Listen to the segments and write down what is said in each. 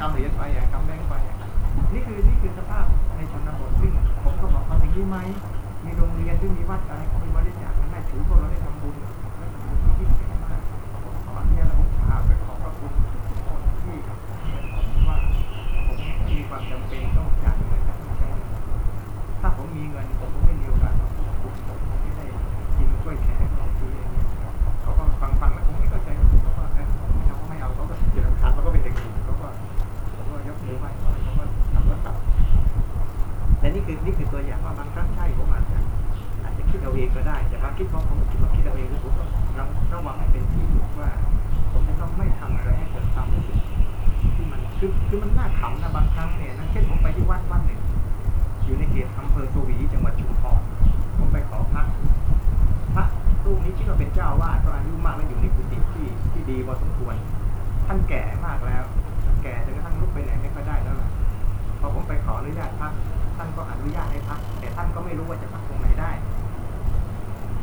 กำเหรียญไปอะกำแบงค์ไป นี่คือนี่คือสภาพในชนบทซึ่งผมก็บอกเอาอย่างนี้ไหมมีโรงเรียนหรือมีวัดอะไรก็ไปบริจาคกันได้ถือพวกเราได้ทำบุญและทำบุญที่ยิ่งใหญ่มากผมขออนุญาตและผมกราบไปขอบพระคุณทุกคนที่ผมว่าผมมีความจำเป็นต้องจ่ายเงินจากที่ใช้ถ้าผมมีเงินผมก็ไม่มีโอกาสมาพูดผมผมไม่ได้กินกล้วยแขกหรอกที่ คือนี่คือตัวอย่างว่าบางครั้งใช่ผมอาจจะอาจจะคิดเอาเองก็ได้ แต่บางคิดของผมคิดว่าคิดเอาเองแล้วผมก็ระระวังให้เป็นที่ถูกว่า ผมจะต้องไม่ทำอะไรให้เกิดความรู้สึกที่มันคือคือมันน่าขำนะบางครั้งเนี่ยนะเช่นผมไปที่วัดวัดหนึ่งอยู่ในเขตอำเภอสวีจังหวัดชุมพรผมไปขอพักพระรูปนี้คิดว่าเป็นเจ้าวาสก็อายุมากแล้วอยู่ในกุฏิที่ที่ดีพอสมควร ท่านแก่มากแล้ว แก่จนกระทั่งลุกไปไหนไม่ค่อยได้แล้วล่ะพอผมไปขออนุญาตพัก ท่านก็อนุญาตให้พัก แต่ท่านก็ไม่รู้ว่าจะพักตรงไหนได้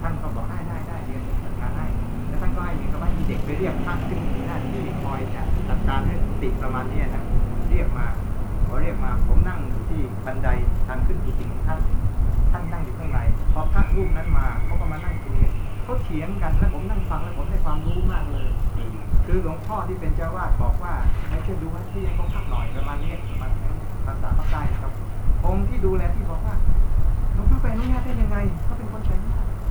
ท่านก็บอกได้ได้ได้เรียนจัดการให้แล้วท่านก็ให้เหมือนกับว่ามีเด็กไปเรียกพักซึ่งมีหน้าที่คอยจะจัดการให้กุฏิประมาณนี้นะเรียกมาพอเรียกมาผมนั่งอยู่ที่บันไดทางขึ้นกุฏิของท่านท่านนั่งอยู่ข้างในพอพระรูปนั้นมาเขาก็มานั่งตรงนี้เขาเถียงกันแล้วผมนั่งฟังแล้วผมได้ความรู้มากเลยคือหลวงพ่อที่เป็นเจ้าวาดบอกว่าให้ช่วยดูให้ที่ให้เขาพักหน่อยประมาณนี้ประมาณภาษาภาคใต้นะครับ องค์ที่ดูแลที่บอกว่าหลวงพ่อไปอนุญาตได้ยังไงเขาเป็นคนใช้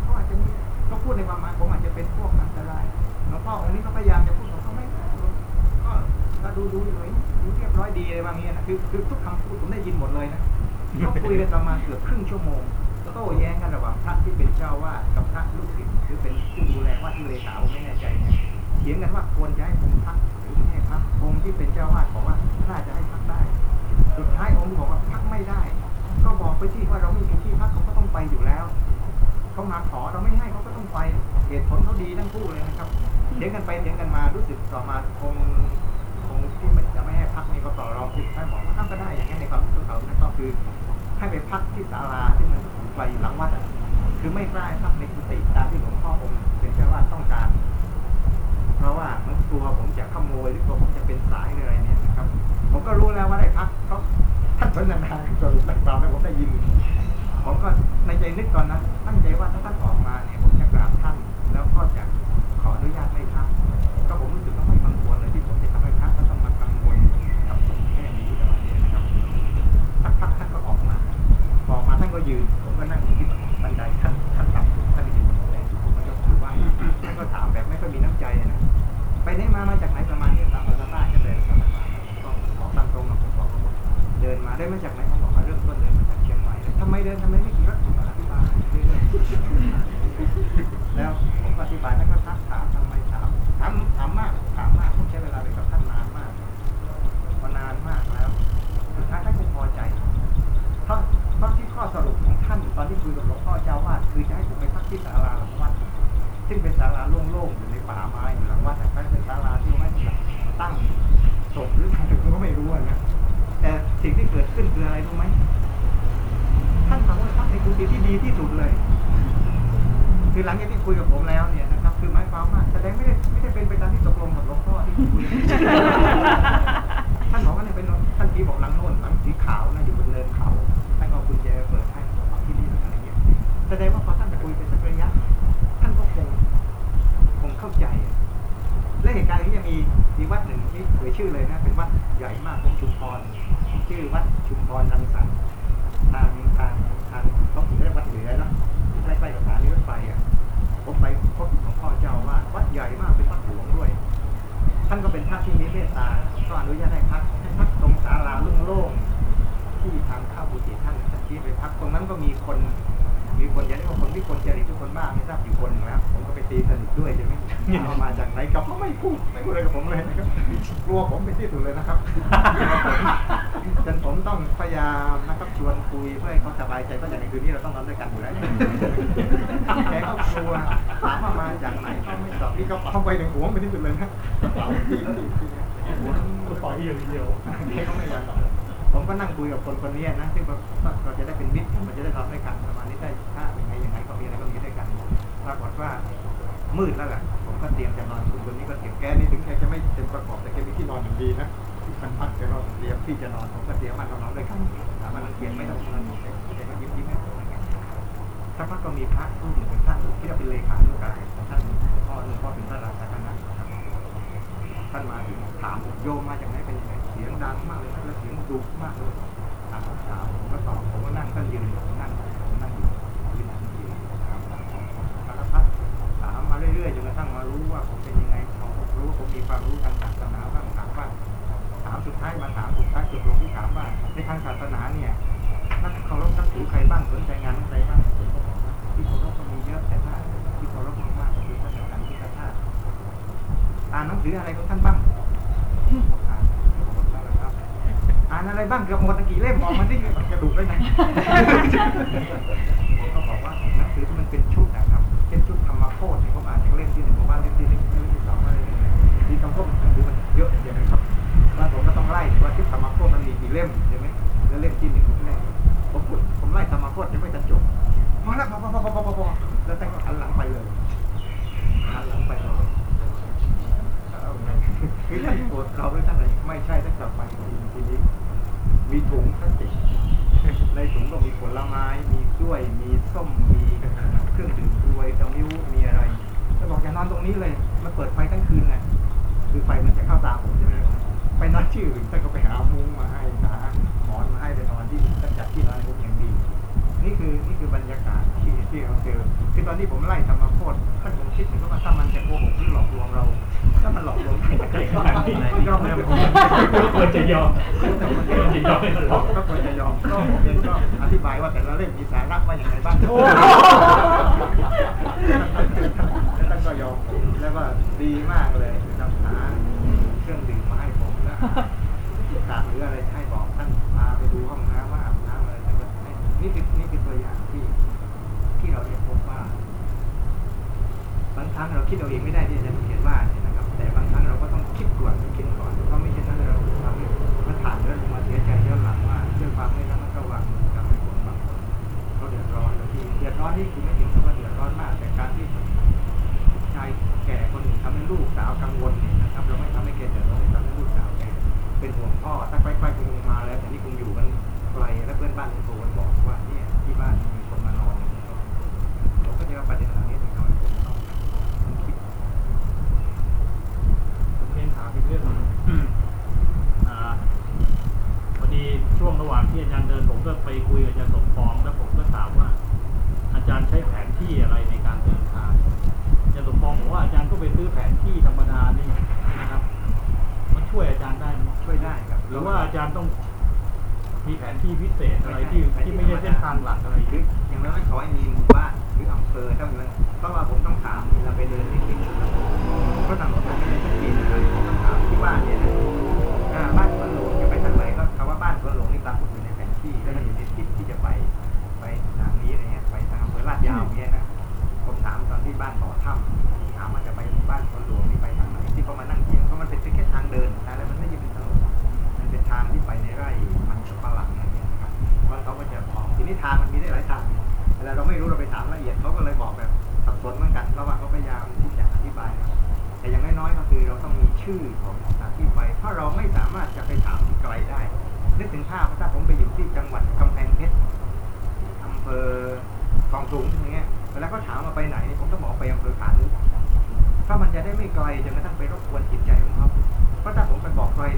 เขาอาจจะมีเขาพูดในความหมายผมอาจจะเป็นพวกอันตรายหลวงพ่อองค์นี้ก็พยายามจะพูดบอกเขาไม่ได้ก็ก็ดูดูหน่อยดูเรียบร้อยดีอะไรบางอย่างนะคือคือทุกคำพูดผมได้ยินหมดเลยนะเขาคุยกันประมาณเกือบครึ่งชั่วโมงแล้วก็โต้แย้งกันระหว่างพระที่เป็นเจ้าวาดกับพระลูกศิษย์หรือเป็นผู้ดูแลว่าที่เลขาผมไม่แน่ใจเนี่ยเถียงกันว่าควรจะให้ผมพักหรือไม่ให้พักองค์ที่เป็นเจ้าวาดบอกว่าน่าจะให้พักได้ สุดท้ายองค์บอกว่าพักไม่ได้ ก็บอกไปที่ว่าเราไม่มีที่พักเขาก็ต้องไปอยู่แล้วเขามาขอเราไม่ให้เขาก็ต้องไปเหตุผลเขาดีทั้งคู่เลยนะครับเถียงกันไปเถียงกันมารู้สึกต่อมาองค์อง ผมเป็นที่สุดเลยนะครับจนผมต้องพยายามนะครับชวนคุยเพื่อให้เขาสบายใจเพราะอย่างในคืนนี้เราต้องนอนด้วยกันอยู่แล้วแกก็กลัวถามว่ามาจากไหนเขาไม่ตอบนี่เขาเข้าไปถึงหัวเป็นที่สุดเลยนะกระเป๋าที่ที่ที่หัวก็ปล่อยอย่างเดียวแกก็ไม่ยอมตอบผมก็นั่งคุยกับคนคนนี้นะซึ่งเราเราจะได้เป็นมิตรมันจะได้ทำด้วยกันประมาณนี้ได้ถ้ายังไงยังไงก็มีอะไรก็มีด้วยกันปรากฏว่ามืดแล้วแหละผม ก็เตรียมจะนอนคุณคนนี้ก็เตรียมแกนี่ถึงแกจะไม่เต็มประกอบแต่แกมีที่นอนอย่างดีนะที่พันพักแกก็ที่จะนอนผมก็เตรียมมาทำนอนด้วยกันถามว่ารังเกียจไม่ต้องนอนแกก็ยิ้มยิ้มให้ผมอะไรเงี้ยสักพักก็มีพระรูปหนึ่งเป็นพระที่เราเป็นเลขานุการของท่านหลวงพ่อหลวงพ่อเป็นพระราชาคณะนะครับท่านมาถึงถามโยมมาจากไหนเป็นยังไงเสียงดังมากเลยแล้วเสียงดุมากเลยถามถามผมก็ตอบผมก็นั่งท่านยืนผมนั่งผมนั่งอยู่ยืนนั่งอยู่ถามถามถามสารพัดถา มาเรื่อยๆจนกระทั่งมารู้ว่าผมเป็นยังไงพอผมรู้ว่าผมมีความรู้ทางศาสนาบ้างถามว่าถามสุดท้ายมาถามสุดท้ายจุดลงที่ถามว่าในทางศาสนาเนี่ยนักเคารพนับถือใครบ้างสนใจงานอะไรบ้างผมก็บอกว่าที่เคารพก็มีเยอะแต่ถ้าที่เคารพมากๆคือท่านอาจารย์พุทธทาอ่านหนังสืออะไรของท่านบ้างอ่านอะไรบ้างเกือบหมดกี่เล่มบอกมันที่จะดูได้ไหมก็บอกว่า ช่นชุดธรรมโคตรเนี่ยผมอ่านจากเล่มที่หนึ่งผมอ่านเล่มที่หนึ่งเล่มที่สองอะไรเงี้ยที่ธรรมโคตรหนังสือมันเยอะใช่ไหมครับแล้วผมก็ต้องไล่ว่าชุดธรรมโคตรมันมีกี่เล่มใช่ไหมแล้วเล่มที่หนึ่งเล่ผมพูดผมไล่ธรรมโคตรยังไม่ทันจบพอแล้วพอพอพอพอพอพอแล้วท่านก็หันหลังไปเลยหันหลังไปเลยคือท่านโปรดเราด้วยท่านอะไรไม่ใช่ท่านกลับไปทีนี้มีถุงพลาสติก ในถุงก็มีผลไม้ มีกล้วย มีส้ม มีเครื่องดื่มกล้วยตะมิ้วมีอะไรจะบอกอย่านอนตรงนี้เลยมาเปิดไฟทั้งคืนไงคือไฟมันจะเข้าตาผมใช่ไหมไปนอนที่อื่นท่านก็ไปหามุ้งมาให้หาหมอนมาให้ไปนอนที่ท่านจัดที่นอนให้ผมอย่างดี นี่คือนี่คือบรรยากาศที่ที่เราเจอคือตอนที่ผมไล่ธรรมโคตรท่านคงคิดถึงว่าถ้ามันจะโกหกหรือหลอกลวงเรา ถ้ามันหลอกลวงไม่ใจขนาดนี้เราไม่ควรควรจะยอมแต่มันจะยอมไม่หลอกก็ควรจะยอมก็ผมเองก็อธิบายว่าแต่ละเล่มมีสาระว่าอย่างไรบ้างแล้วท่านก็ยอมแล้วว่าดีมากเลยนำหาเครื่องดื่มมาให้ผมแล้วขาดหรืออะไรให้บอกท่านพาไปดูห้องน้ำว่าอาบน้ำอะไรท่านก็ให้นี่คือนี่คือตัวอย่างที่ ที่เราได้พบว่า บาง ครั้งเราคิดเอาเองไม่ได้ที่อาจารย์เขียนว่าเนี่ยนะครับ แต่บางครั้งเราก็ต้องคิดก่อนคิดก่อนเพราะไม่เช่นนั้นเราทำให้มันผ่านเรื่องมาเสียใจย้อนหลังว่าด้วยความไม่ระมัดระวังทำให้คนบางคนเขาเดือดร้อนโดยที่เดือดร้อนนี่คือไม่ถึงกับว่าเดือดร้อนมาก แต่การที่ชายแก่คนหนึ่งทำให้ลูกสาวกังวลเนี่ยนะครับ เราไม่ทำให้แกเดือดร้อนทำให้ลูกสาวแกเป็นห่วงพ่อถ้าใกล้ๆคงมาแล้วแต่นี่คงอยู่กันไกลและเพื่อนบ้านโทรมาบอกางหลักอะไรคืออย่างน้อยขอให้มี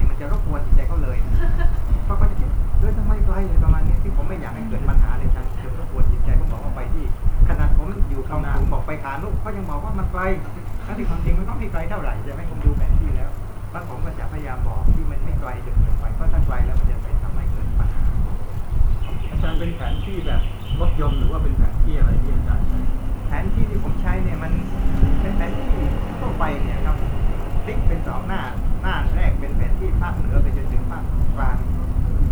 มไปบอกใครนี่มันจะรบกวนจิตใจเขาเลยเพราะเขาจะคิดเฮ้ยทำไมไกลเลยประมาณนี้ที่ผมไม่อยากให้เกิดปัญหาในทางเกิดรบกวนจิตใจผมบอกว่าไปที่ขนาดผมอยู่คลองสูงบอกไปขานุเขายังบอกว่ามันไกลทั้งที่ความจริงมันก็ไม่ไกลเท่าไหร่ใช่ไหมผมดูแผนที่แล้วแล้วผมก็จะพยายามบอกที่มันไม่ไกลจนเกินไปเพราะถ้าไกลแล้วมันจะไปทำให้เกิดปัญหาอาจารย์เป็นแผนที่แบบรถยนต์หรือว่าเป็นแผนที่อะไรที่อาจารย์ใช้แผนที่ที่ผมใช้เนี่ยมันเป็นแผนที่ทั่วไปเนี่ยครับ พลิกเป็นสองหน้า หน้าแรกเป็นแผนที่ภาคเหนือไปจนถึงภาคกลาง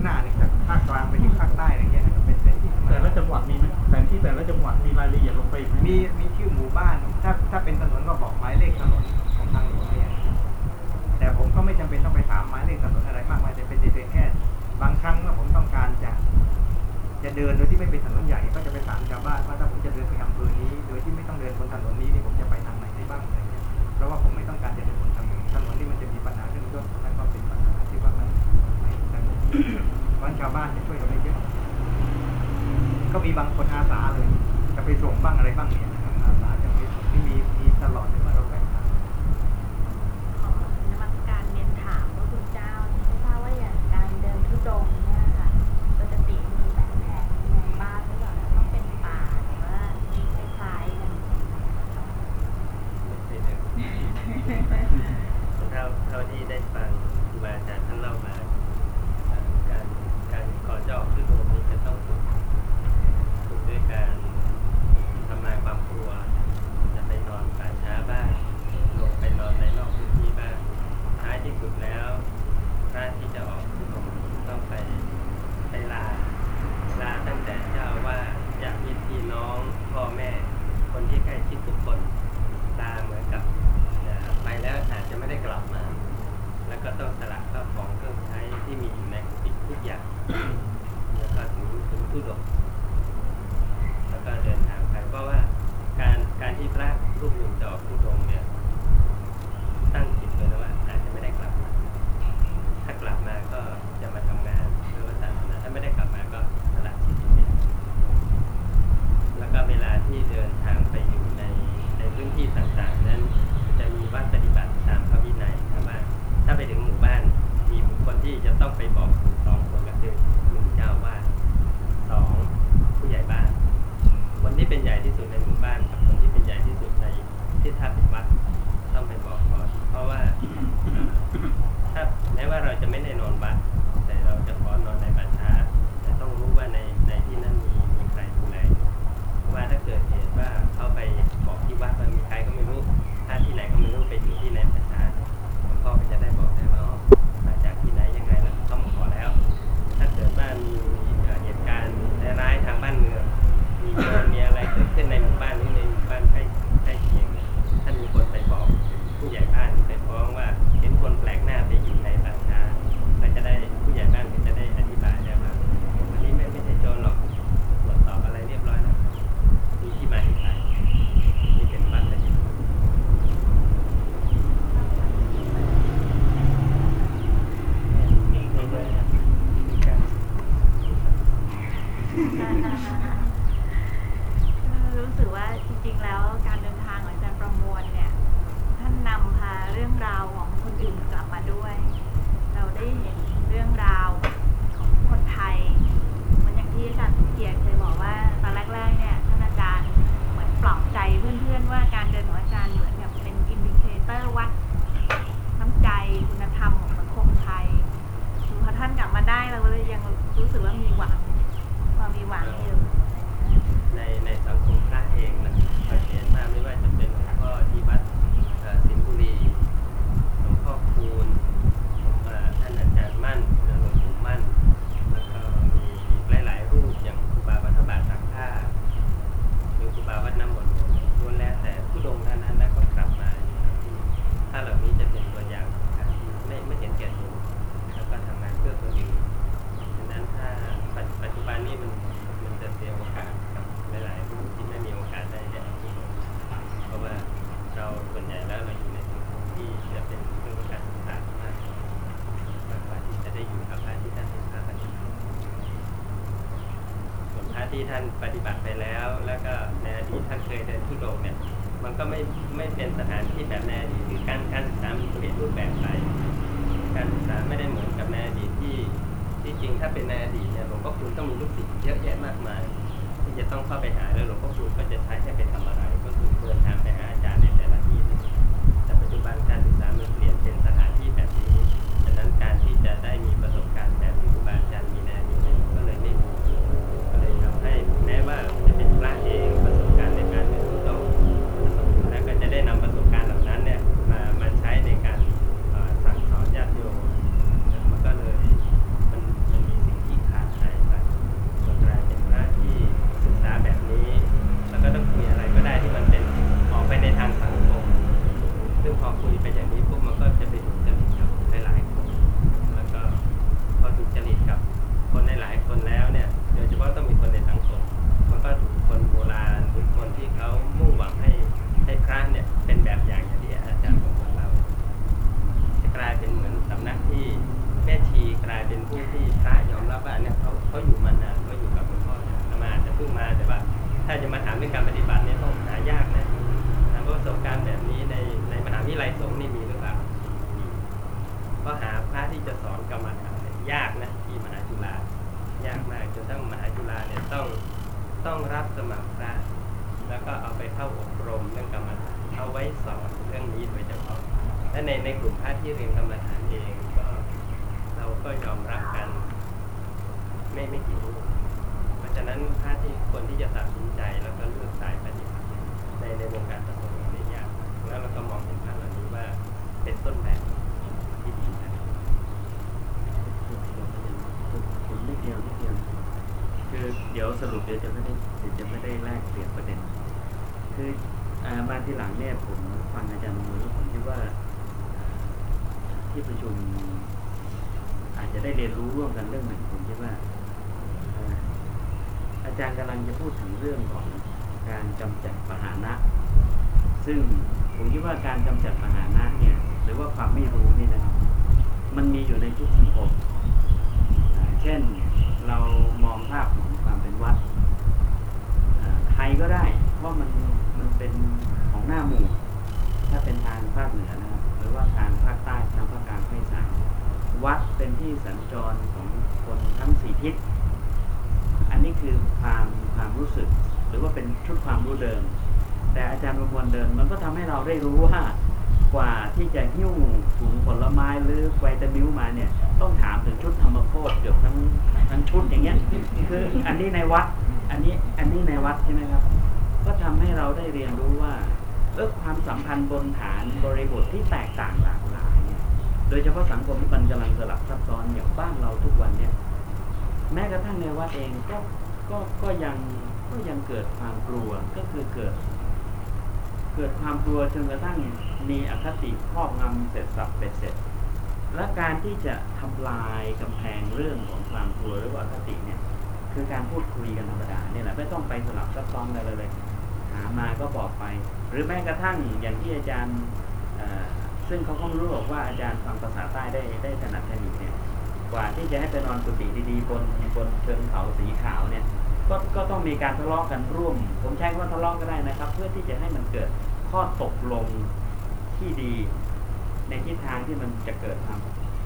หน้านึ่จากภาคกลางไปถึงภาคใต้อะไรเงี้ยนะครับเป็นแผนที่แต่ละจังหวัดมีไหมแผนที่แต่ละจังหวัดมีรายละเอียดลงไปไหมมีมีชื่อหมู่บ้าน ถ้าถ้าเป็นถนนก็บอกหมายเลขถนนของทางหลวงเนี่ยแต่ผมก็ไม่จำเป็นต้องไปถามหมายเลขถนนอะไรมากมายแต่เป็นเพียงแค่ บางครั้งเมื่อผมต้องการจะ จะเดินโดยที่ไม่เป็นถนนใหญ่ก็จะไปถามชาวบ้านว่าถ้าผมจะเดินไปอำเภอนี้ โดยที่ไม่ต้องเดินบนถนนนี้นี่ผมจะไปทางไหนได้บ้างอะไรเงี้ยเพราะว่าผมไม่ต้องการจะเดินาวบ้านจะช่วยเราได้เยอะ ก็มีบางคนอาสาเลย จะไปส่งบ้างอะไรบ้างเนี่ยอาสาจะไปที่มีมีตลอดเลย ที่ท่านปฏิบัติไปแล้ว แล้วก็ในอดีตท่านเคยเดินทุดงเนี่ยมันก็ไม่ไม่เป็นสถานที่แบบในอดีตคือการการศึกษามันเปลี่ยนรูปแบบไป การศึกษาไม่ได้เหมือนกับในอดีตที่ที่จริงถ้าเป็นในอดีตเนี่ยหลวงพ่อคูณต้องมีลูกศิษย์เยอะแยะมากมายที่จะต้องเข้าไปหาแล้วหลวงพ่อคูณก็จะใช้ให้ไปทำอะไร เดี๋ยวจะไม่ได้เดี๋ยวจะไม่ได้แลกเปลี่ยนประเด็น คืออ่ามาที่หลังเนี่ยผมฟังอาจารย์มูลแล้วผมคิดว่า ที่ประชุม อาจจะได้เรียนรู้ร่วมกันเรื่องหนึ่งผมคิดว่าอาอาจารย์กำลังจะพูดถึงเรื่องของการกำจัดปหานะ ซึ่งผมคิดว่าการกำจัดปหานะเนี่ย หรือว่าความไม่รู้นี่นะครับมันมีอยู่ในทุกสังคมเช่นเรามองภาพของความเป็นวัด อ่าไทยก็ได้เพราะมันมันเป็นของหน้าหมู่ ถ้าเป็นทางภาคเหนือนะครับหรือว่าทางภาคใต้ทางภาคกลางภาคอีสานวัดเป็นที่สัญจรของคนทั้งสี่ทิศ อันนี้คือความความรู้สึก หรือว่าเป็นชุดความรู้เดิม แต่อาจารย์ประมวลเดินมันก็ทำให้เราได้รู้ว่ากว่าที่จะหิ้วถุงผลไม้หรือไวตามิลมาเนี่ย ต้องถามถึงชุดธรรมโคตรเกือบทั้งทั้งชุดอย่างเงี้ยคืออันนี้ในวัด อันนี้อันนี้ในวัดใช่ไหมครับ ก็ทำให้เราได้เรียนรู้ว่าเออความสัมพันธ์บนฐานบริบทที่แตกต่างหลากหลาย โดยเฉพาะสังคมที่มันกำลังสลับซับซ้อนอย่างบ้านเราทุกวันเนี่ย แม้กระทั่งในวัดเองก็ก็ก็ยังก็ยังเกิดความกลัวก็คือเกิด เกิดความกลัวจนกระทั่งมีอคติครอบงำเสร็จสับเป็ดเสร็จ และการที่จะทำลายกำแพงเรื่องของความกลัวหรือว่าอคติเนี่ย คือการพูดคุยกันธรรมดาเนี่ยแหละไม่ต้องไปสลับซับซ้อนอะไรเลยหามาก็บอกไป หรือแม้กระทั่งอย่างที่อาจารย์ซึ่งเขาก็รู้หรอกว่าอาจารย์ฟังภาษาใต้ได้ได้ถนัดถนิดเนี่ยกว่าที่จะให้ไปนอนกุฏิดีๆบนบนเชิงเขาสีขาวเนี่ยก็ก็ต้องมีการทะเลาะกันร่วม ผมใช้คำว่าทะเลาะก็ได้นะครับ เพื่อที่จะให้มันเกิดข้อตกลงที่ดี ในทิศทางที่มันจะเกิดความ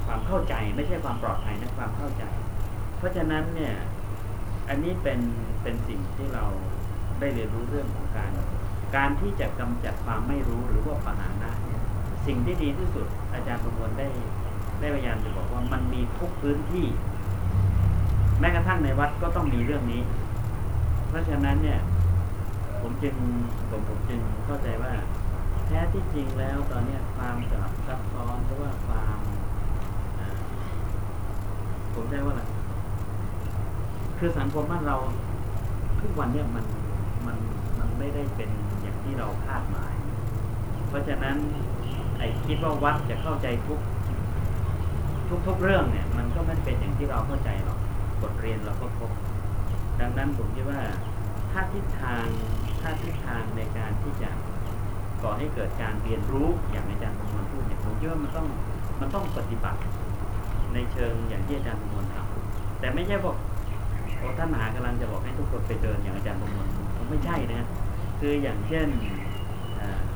ความเข้าใจ ไม่ใช่ความปลอดภัยนะความเข้าใจ เพราะฉะนั้นเนี่ย อันนี้เป็นเป็นสิ่งที่เราได้เรียนรู้เรื่องของการ การที่จะกำจัดความไม่รู้หรือว่าปัญหาหน้าเนี่ยสิ่งที่ดีที่สุดอาจารย์ประมวลได้ได้พยายามจะบอกว่ามันมีทุกพื้นที่ แม้กระทั่งในวัดก็ต้องมีเรื่องนี้ เพราะฉะนั้นเนี่ย ผมจึงผมผมจึงเข้าใจว่า แท้ที่จริงแล้วตอนเนี้ยความสลับซับซ้อนหรือว่าความผมใช้ว่าอะไร คือสังคมบ้านเรา ทุกวันเนี่ยมันมันมันไม่ได้เป็นอย่างที่เราคาดหมาย เพราะฉะนั้นไอ้คิดว่าวัดจะเข้าใจทุกทุกๆเรื่องเนี่ย มันก็ไม่เป็นอย่างที่เราเข้าใจหรอกบทเรียนเราก็พบ ดังนั้นผมคิดว่าถ้าทิศทางถ้าทิศทางในการที่จะก่อให้เกิดการเรียนรู้อย่างอาจารย์ประมวลพูดเนี่ยผมคิดว่ามันต้องมันต้องปฏิบัติในเชิงอย่างที่อาจารย์ประมวลทำแต่ไม่ใช่บอก ท่านมหากำลังจะบอกให้ทุกคนไปเดินอย่างอาจารย์ประมวลผมไม่ใช่นะคืออย่างเช่น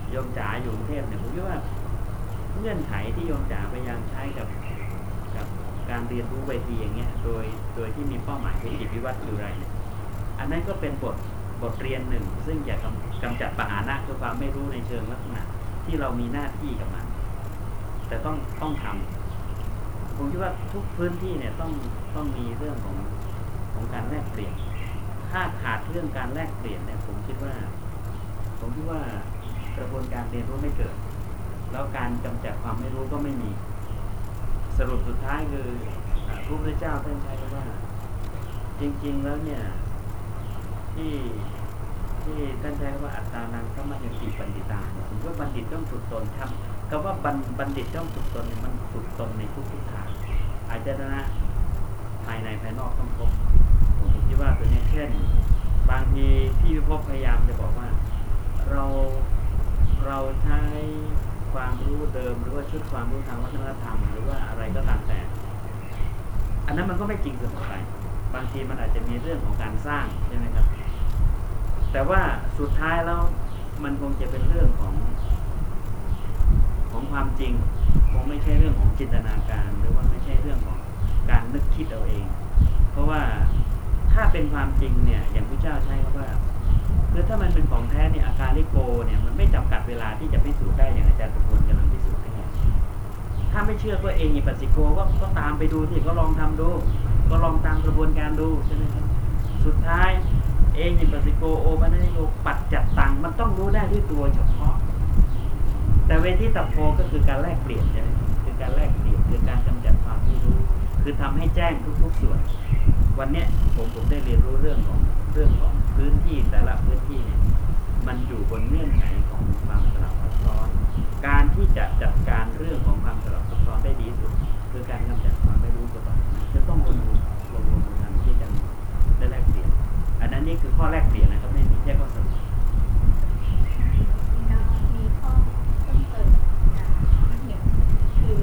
โยมจ๋าอยู่กรุงเทพเนี่ยผมคิดว่าเงื่อนไขที่โยมจ๋าพยายามใช้กับกับการเรียนรู้เวทีอย่างเงี้ยโดยโดยที่มีเป้าหมายคือจิตวิวัฒน์คืออะไรเนี่ยอันนั้นก็เป็นบทบทเรียนหนึ่ง ซึ่งจะกกำจัดปัญหาหน้าคือความไม่รู้ในเชิงลักษณะ ที่เรามีหน้าที่กับมัน แต่ต้องต้องทำผมคิดว่าทุกพื้นที่เนี่ยต้องต้องมีเรื่องของ ของการแลกเปลี่ยน ถ้าขาดเรื่องการแลกเปลี่ยนเนี่ยผมคิดว่า ผมคิดว่ากระบวนการเรียนรู้ไม่เกิด แล้วการกำจัดความไม่รู้ก็ไม่มี สรุปสุดท้ายคือพระพุทธเจ้าท่านใช้ว่า จริง ๆ แล้วเนี่ยที่ที่ท่านใช้ว่าอัตตานังสมัญญติบัณฑิตาผมว่าบัณฑิตต้องฝึกตนครับคำว่าบัณบัณฑิตต้องฝึกตนเนี่ยมันฝึกตนในทุกทิศทางอาจจะนะภายในภายนอกต้องครบ ผมคิดว่าตัวนี้เช่น บางทีพี่พิภพพยายามจะบอกว่า เราเราใช้ความรู้เดิมหรือว่าชุดความรู้ทางวัฒนธรรม หรือว่าอะไรก็ตามแต่ อันนั้นมันก็ไม่จริงเสมอไปบางทีมันอาจจะมีเรื่องของการสร้างใช่ไหมครับ แต่ว่าสุดท้ายแล้วมันคงจะเป็นเรื่องของ ของความจริง คงไม่ใช่เรื่องของจินตนาการ หรือว่าไม่ใช่เรื่องของการนึกคิดเอาเอง เพราะว่า ถ้าเป็นความจริงเนี่ยอย่างพระเจ้าใช้คำว่าคือถ้ามันเป็นของแท้เนี่ยอาการลิโกเนี่ยมันไม่จำกัดเวลาที่จะพิสูจน์ได้อย่างอาจารย์สมบูรกำลังพิสูจน์ให้ถ้าไม่เชื่อตัวเองอิปัสสิโกก็ก็ตามไปดูที่ก็ลองทำดู ก็ลองตามกระบวนการดูใช่ไหมครับสุดท้ายเองอิปัสสิโกโอปันนิโกปัดจัดตังมันต้องรู้ได้ด้วยตัวเฉพาะ แต่เวทีตับโพก็คือการแลกเปลี่ยนใช่ไหมคือการแลกเปลี่ยนคือการกำจัดความไม่รู้ คือทำให้แจ้งทุกๆส่วน วันนี้ผมผมได้เรียนรู้เรื่องของเรื่องของพื้นที่แต่ละพื้นที่เนี่ยมันอยู่บนเงื่อนไขของความสลับซับซ้อน การที่จะจัดการเรื่องของความสลับซับซ้อนได้ดีสุด คือการกำจัดความไม่รู้ตัวตนจะต้องลงมือลงมือทำที่จะได้แลกเปลี่ยนอันนั้นนี่คือข้อแลกเปลี่ยนนะครับไม่ใช่ข้อสรุปเพิ่มเนะเคือ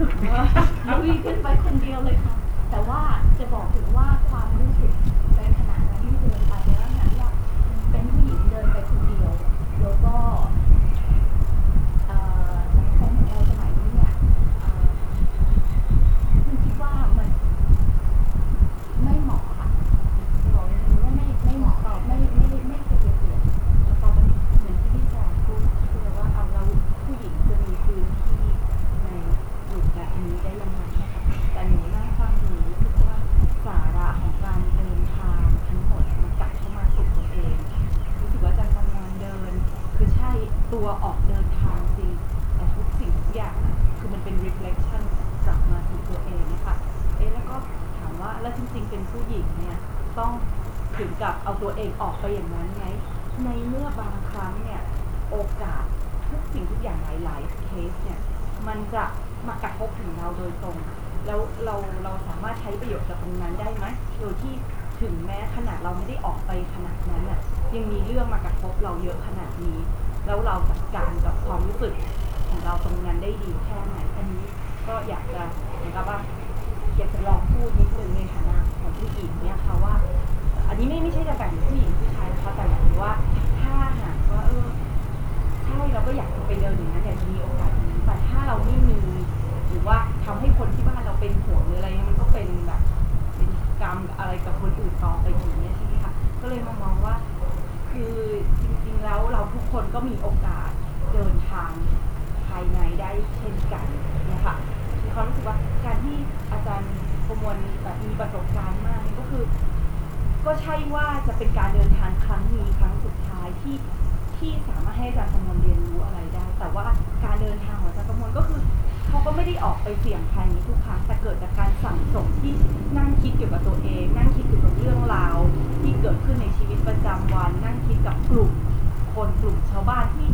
Wow. ก็ใช่ว่าจะเป็นการเดินทางครั้งนี้ครั้งสุดท้ายที่ที่สามารถให้อาจารย์ประมวลเรียนรู้อะไรได้ แต่ว่าการเดินทางของอาจารย์ประมวลก็คือเขาก็ไม่ได้ออกไปเสี่ยงภัยนี้ทุกครั้งแต่เกิดจากการสั่งสมที่นั่งคิดเกี่ยวกับตัวเอง นั่งคิดเกี่ยวกับเรื่องราวที่เกิดขึ้นในชีวิตประจำวัน นั่งคิดกับกลุ่มคนกลุ่มชาวบ้านที่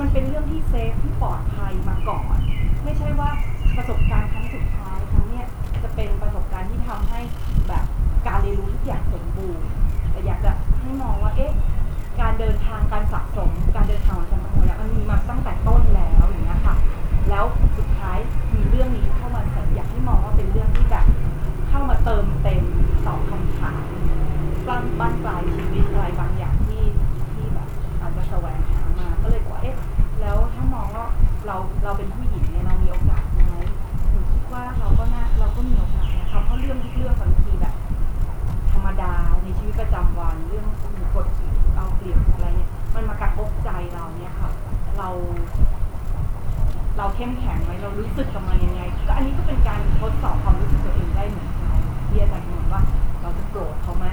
มันเป็นเรื่องที่เซฟที่ปลอดภัยมาก่อน ไม่ใช่ว่าประสบการณ์ครั้งสุดท้ายครั้งเนี้ยจะเป็นประสบการณ์ที่ทำให้ การเรียนรู้ทุกอย่างสมบูรณ์แต่อยากจะให้มองว่าเอ๊ะการเดินทางการสะสม การเดินทางของอาจารย์ประมแล้วมันมีมาตั้งแต่ต้นแล้วอย่างเงี้ยค่ะ แล้วสุดท้ายมีเรื่องนี้เข้ามาเสริมอยากให้มองว่าเป็นเรื่องที่แบบเข้ามาเติมเต็มตอบคำถามบ้านบ้านปลายชีวิตอะไรบางอย่างที่ที่แบบอาจจะแสวงหามาก็เลยว่าเอ๊ะแล้วถ้ามองว่าเราเราเป็นผู้ รเรื่องมีกฎเอาเปรียบอะไรเนี่ย มันมากระทบใจเราเนี่ยค่ะ เรา เราเข้มแข็งไหมเรารู้สึกกับมันยังไงก็อันนี้ก็เป็นการทดสอบความรู้สึกตัวเองได้เหมือนกันที่อาจารย์บอกว่าเราจะโกรธเขาไหม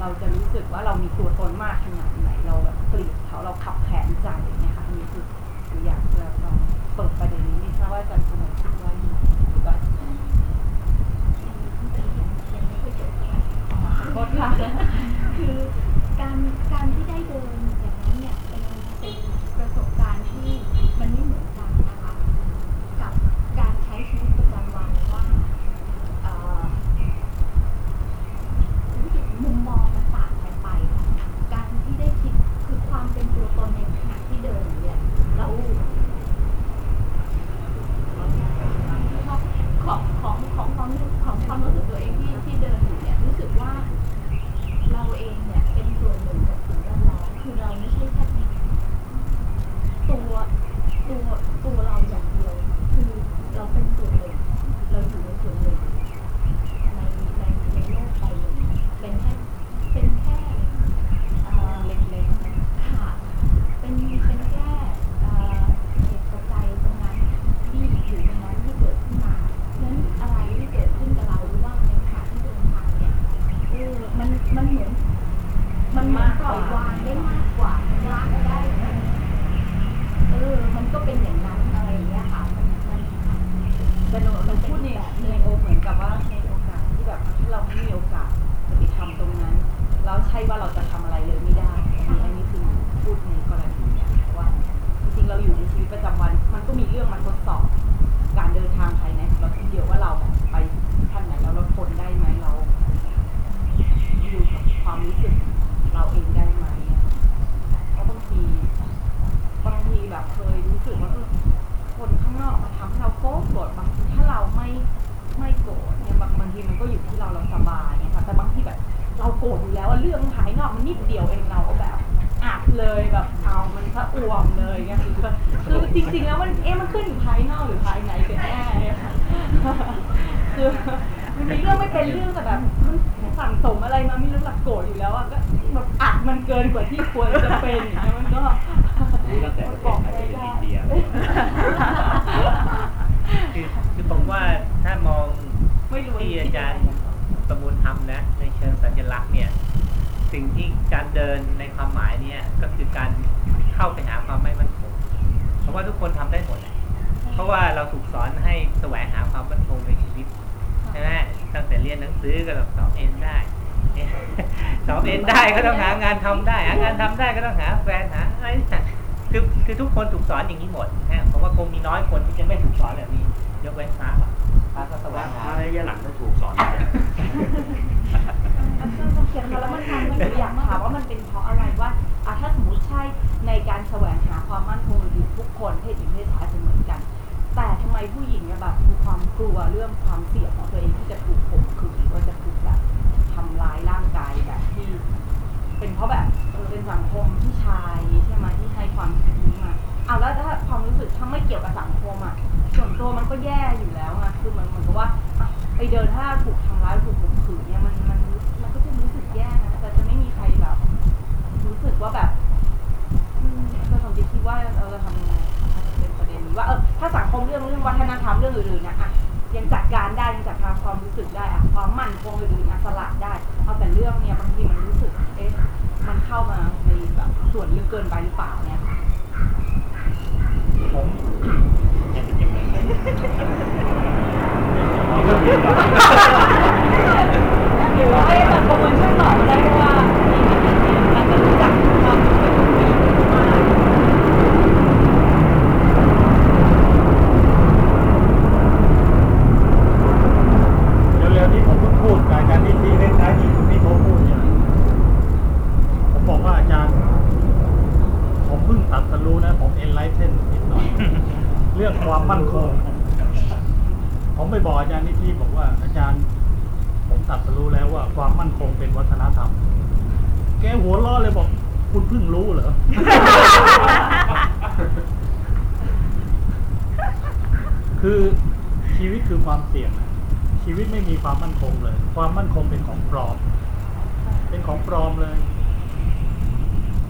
เราจะรู้สึกว่าเรามีตัวตนมากขนาดไหนเราแบบเกลียดเขาเราขับแขนใจเนี่ยค่ะอันนี้คือคืออยากจะลองเปิดประเด็นนี้ไม่ทราบว่าอาจารย์สมคิดว่ายังไงหรือว่ายังไม่เคยเจอใครขอโทษค่ะ คือการการที่ได้เดิน สอนอย่างนี้หมด กับสังคมอะส่วนตัวมันก็แย่อยู่แล้วไงคือมันเหมือนกับว่าไปเดินถ้าถูกข่มขืนเนี่ยมันมันมันก็จะรู้สึกแย่นะแต่จะไม่มีใครแบบ รู้สึกว่าแบบอืมเราสมจิตคิดว่าเราจะทำยังไงถ้าจะเป็นประเด็นนี้ว่าเออถ้าสังคมเรื่องเรื่องวัฒนธรรมเรื่องอื่นๆนะอะยังจัดการได้ยังจัดการความรู้สึกได้อะความมั่นคงอื่นๆอะสลัดได้ เอาแต่เรื่องเนี่ยบางทีมันรู้สึกเอ๊ะมันเข้ามาในแบบส่วนลึกเกินไปหรือเปล่าเนี่ย ผม หรือว่าให้สังคมมันช่วยตอบได้ว่ามีวิธีการจะรู้จักความรู้สึกของผู้หญิงมาก เร็วๆนี้ผมเพิ่งพูดกับอาจารย์นิติคล้ายๆที่คุณพี่เขาพูดเนี่ยผมบอกว่าอาจารย์ ผมเพิ่งตัดสรู้นะ ผมเอ็นไลท์เส้นนิดหน่อย เรื่องความมั่นคง ผมไปบอกอาจารย์นิติบอกว่า อาจารย์ ผมตัดสรู้แล้วว่าความมั่นคงเป็นวัฒนธรรม แกหัวล้อเลยบอก คุณเพิ่งรู้เหรอ คือชีวิตคือความเสี่ยงนะชีวิตไม่มีความมั่นคงเลย ความมั่นคงเป็นของปลอม เป็นของปลอมเลย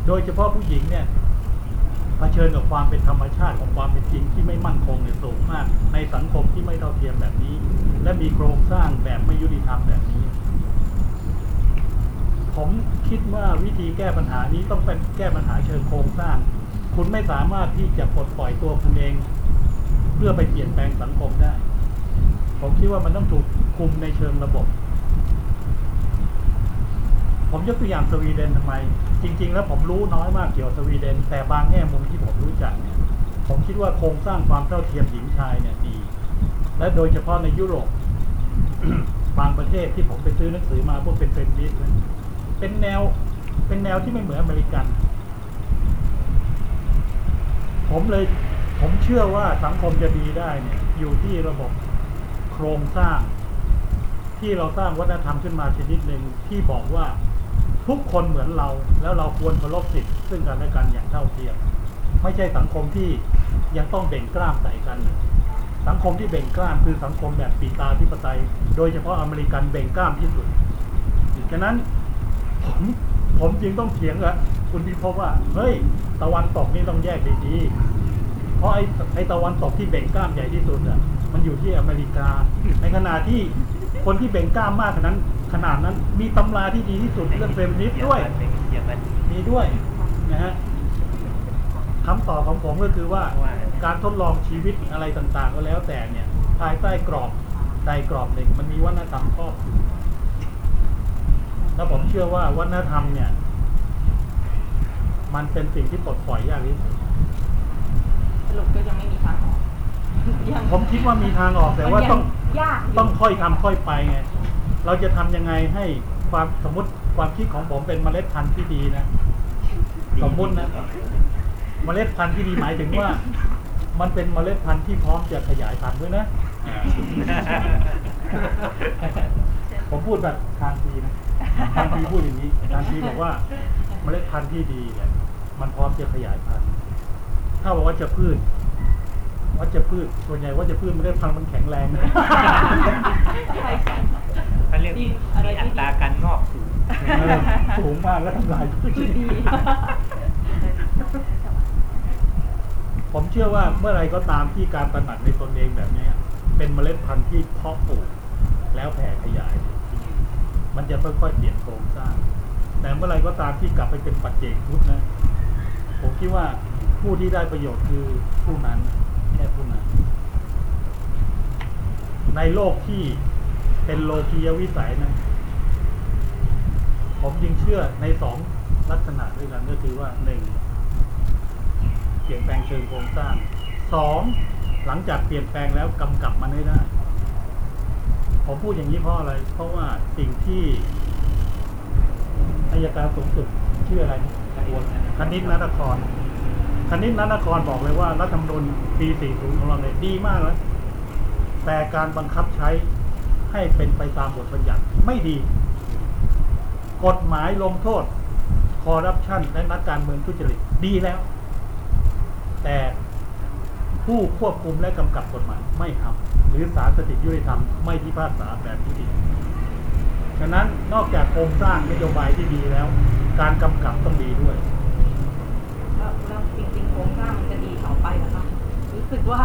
โดยเฉพาะผู้หญิงเนี่ยเผชิญกับความเป็นธรรมชาติของความเป็นจริงที่ไม่มั่นคงเนี่ยสูงมาก ในสังคมที่ไม่เท่าเทียมแบบนี้ และมีโครงสร้างแบบไม่ยุติธรรมแบบนี้ ผมคิดว่าวิธีแก้ปัญหานี้ต้องเป็น แก้ปัญหาเชิงโครงสร้าง คุณไม่สามารถที่จะปลดปล่อยตัวคุณเอง เพื่อไปเปลี่ยนแปลงสังคมได้ ผมคิดว่ามันต้องถูกคุมในเชิงระบบ ผมยกตัวอย่างสวีเดนทำไม จริง ๆ แล้วผมรู้น้อยมากเกี่ยวกับสวีเดน แต่บางแง่มุมที่ผมรู้จักเนี่ยผมคิดว่าโครงสร้างความเท่าเทียมหญิงชายเนี่ยดี และโดยเฉพาะในยุโรปบางประเทศที่ผมไปซื้อหนังสือมาพวกเป็นเฟรนดิสเป็นแนว เป็นแนวที่ไม่เหมือนอเมริกัน ผมเลยผมเชื่อว่าสังคมจะดีได้เนี่ยอยู่ที่ระบบโครงสร้าง ที่เราสร้างวัฒนธรรมขึ้นมาชนิดหนึ่งที่บอกว่าทุกคนเหมือนเรา แล้วเราควรเคารพสิทธิ์ซึ่งกันและกันอย่างเท่าเทียม ไม่ใช่สังคมที่ยังต้องเบ่งกล้ามใส่กัน สังคมที่เบ่งกล้ามคือสังคมแบบปีตาธิปไตย โดยเฉพาะอเมริกันเบ่งกล้ามที่สุดฉะนั้นผม ผมจึงต้องเถียงกับคุณพิภพว่า เฮ้ย ตะวันตกนี่ต้องแยกดีๆ เพราะไอ้ไอ้ตะวันตกที่เบ่งกล้ามใหญ่ที่สุดอะ มันอยู่ที่อเมริกา ในขณะที่คนที่เบ่งกล้ามมากขนาดนั้น ขนาดนั้น มีตำราที่ดีที่สุดเรื่องเฟมินิสต์ด้วย มีด้วยนะฮะคำตอบของผมก็คือว่าว่าการทดลองชีวิตอะไรต่างๆ ก็แล้วแต่เนี่ย ภายใต้กรอบใดกรอบหนึ่งมันมีวัฒนธรรมครอบอยู่ แล้วผมเชื่อว่าวัฒนธรรมเนี่ย มันเป็นสิ่งที่ปลดปล่อยยากที่สุดสรุปก็ยังไม่มีทางออกยังผมคิดว่ามีทางออกแต่ว่าต้องยากยู่ต้องค่อยทำค่อยไปไงเราจะทำยังไงให้ความสมมติความคิดของผมเป็นเมล็ดพันธุ์ที่ดีนะสมมุตินะเมล็ดพันธุ์ที่ดีหมายถึงว่า มันเป็นเมล็ดพันธุ์ที่พร้อมจะขยายพันธุ์ด้วยนะอ่าผมพูดแบบทางทีนะ ทางทีพูดอย่างนี้ทางทีบอกว่าเมล็ดพันธุ์ที่ดีเนี่ยมันพร้อมจะขยายพันธุ์ ถ้าบอกว่าจะพืชวัชพืชส่วนใหญ่วัชพืชไม่ได้พันธุ์มันแข็งแรงนะใช่ใช่เขาเรียกดีมีอะไรที่อัตราการงอกสูงเออสูงมากแล้วทำลายพืชคือดีผมเชื่อว่าเมื่อไรก็ตามที่การตระหนักในตนเองแบบเนี้ยเป็นเมล็ดพันธุ์ที่เพาะปลูกแล้วแผ่ขยาย มันจะค่อยๆเปลี่ยนโครงสร้าง แต่เมื่อไรก็ตามที่กลับไปเป็นปัจเจกพุทธนะ ผมคิดว่าผู้ที่ได้ประโยชน์คือผู้นั้นแค่ผู้นั้น ในโลกที่เป็นโลกียวิสัยนะ ผมจึงเชื่อในสองลักษณะด้วยกันก็คือว่าหนึ่งเปลี่ยนแปลงเชิงโครงสร้างสองหลังจากเปลี่ยนแปลงแล้วกำกับมันให้ได้ ผมพูดอย่างนี้เพราะอะไร เพราะว่าสิ่งที่อายการสูงสุดชื่ออะไรนะคณิตนนครคณิตนนครบอกเลยว่ารัฐธรรมนูญปี 40 ของเราเนี่ยดีมากแล้วแต่การบังคับใช้ให้เป็นไปตามบทบัญญัติไม่ดี กฎหมายลงโทษคอร์รัปชันและนักการเมืองทุจริตดีแล้ว แต่ผู้ควบคุมและกำกับกฎหมายไม่ทำ หรือศาลสถิตยุติธรรมไม่พิพากษาแบบนี้ดีฉะนั้นนอกจากโครงสร้างนโยบายที่ดีแล้ว การกำกับต้องดีด้วยแล้วแล้วจริงๆโครงสร้างมันจะดีต่อไปนะคะรู้สึกว่า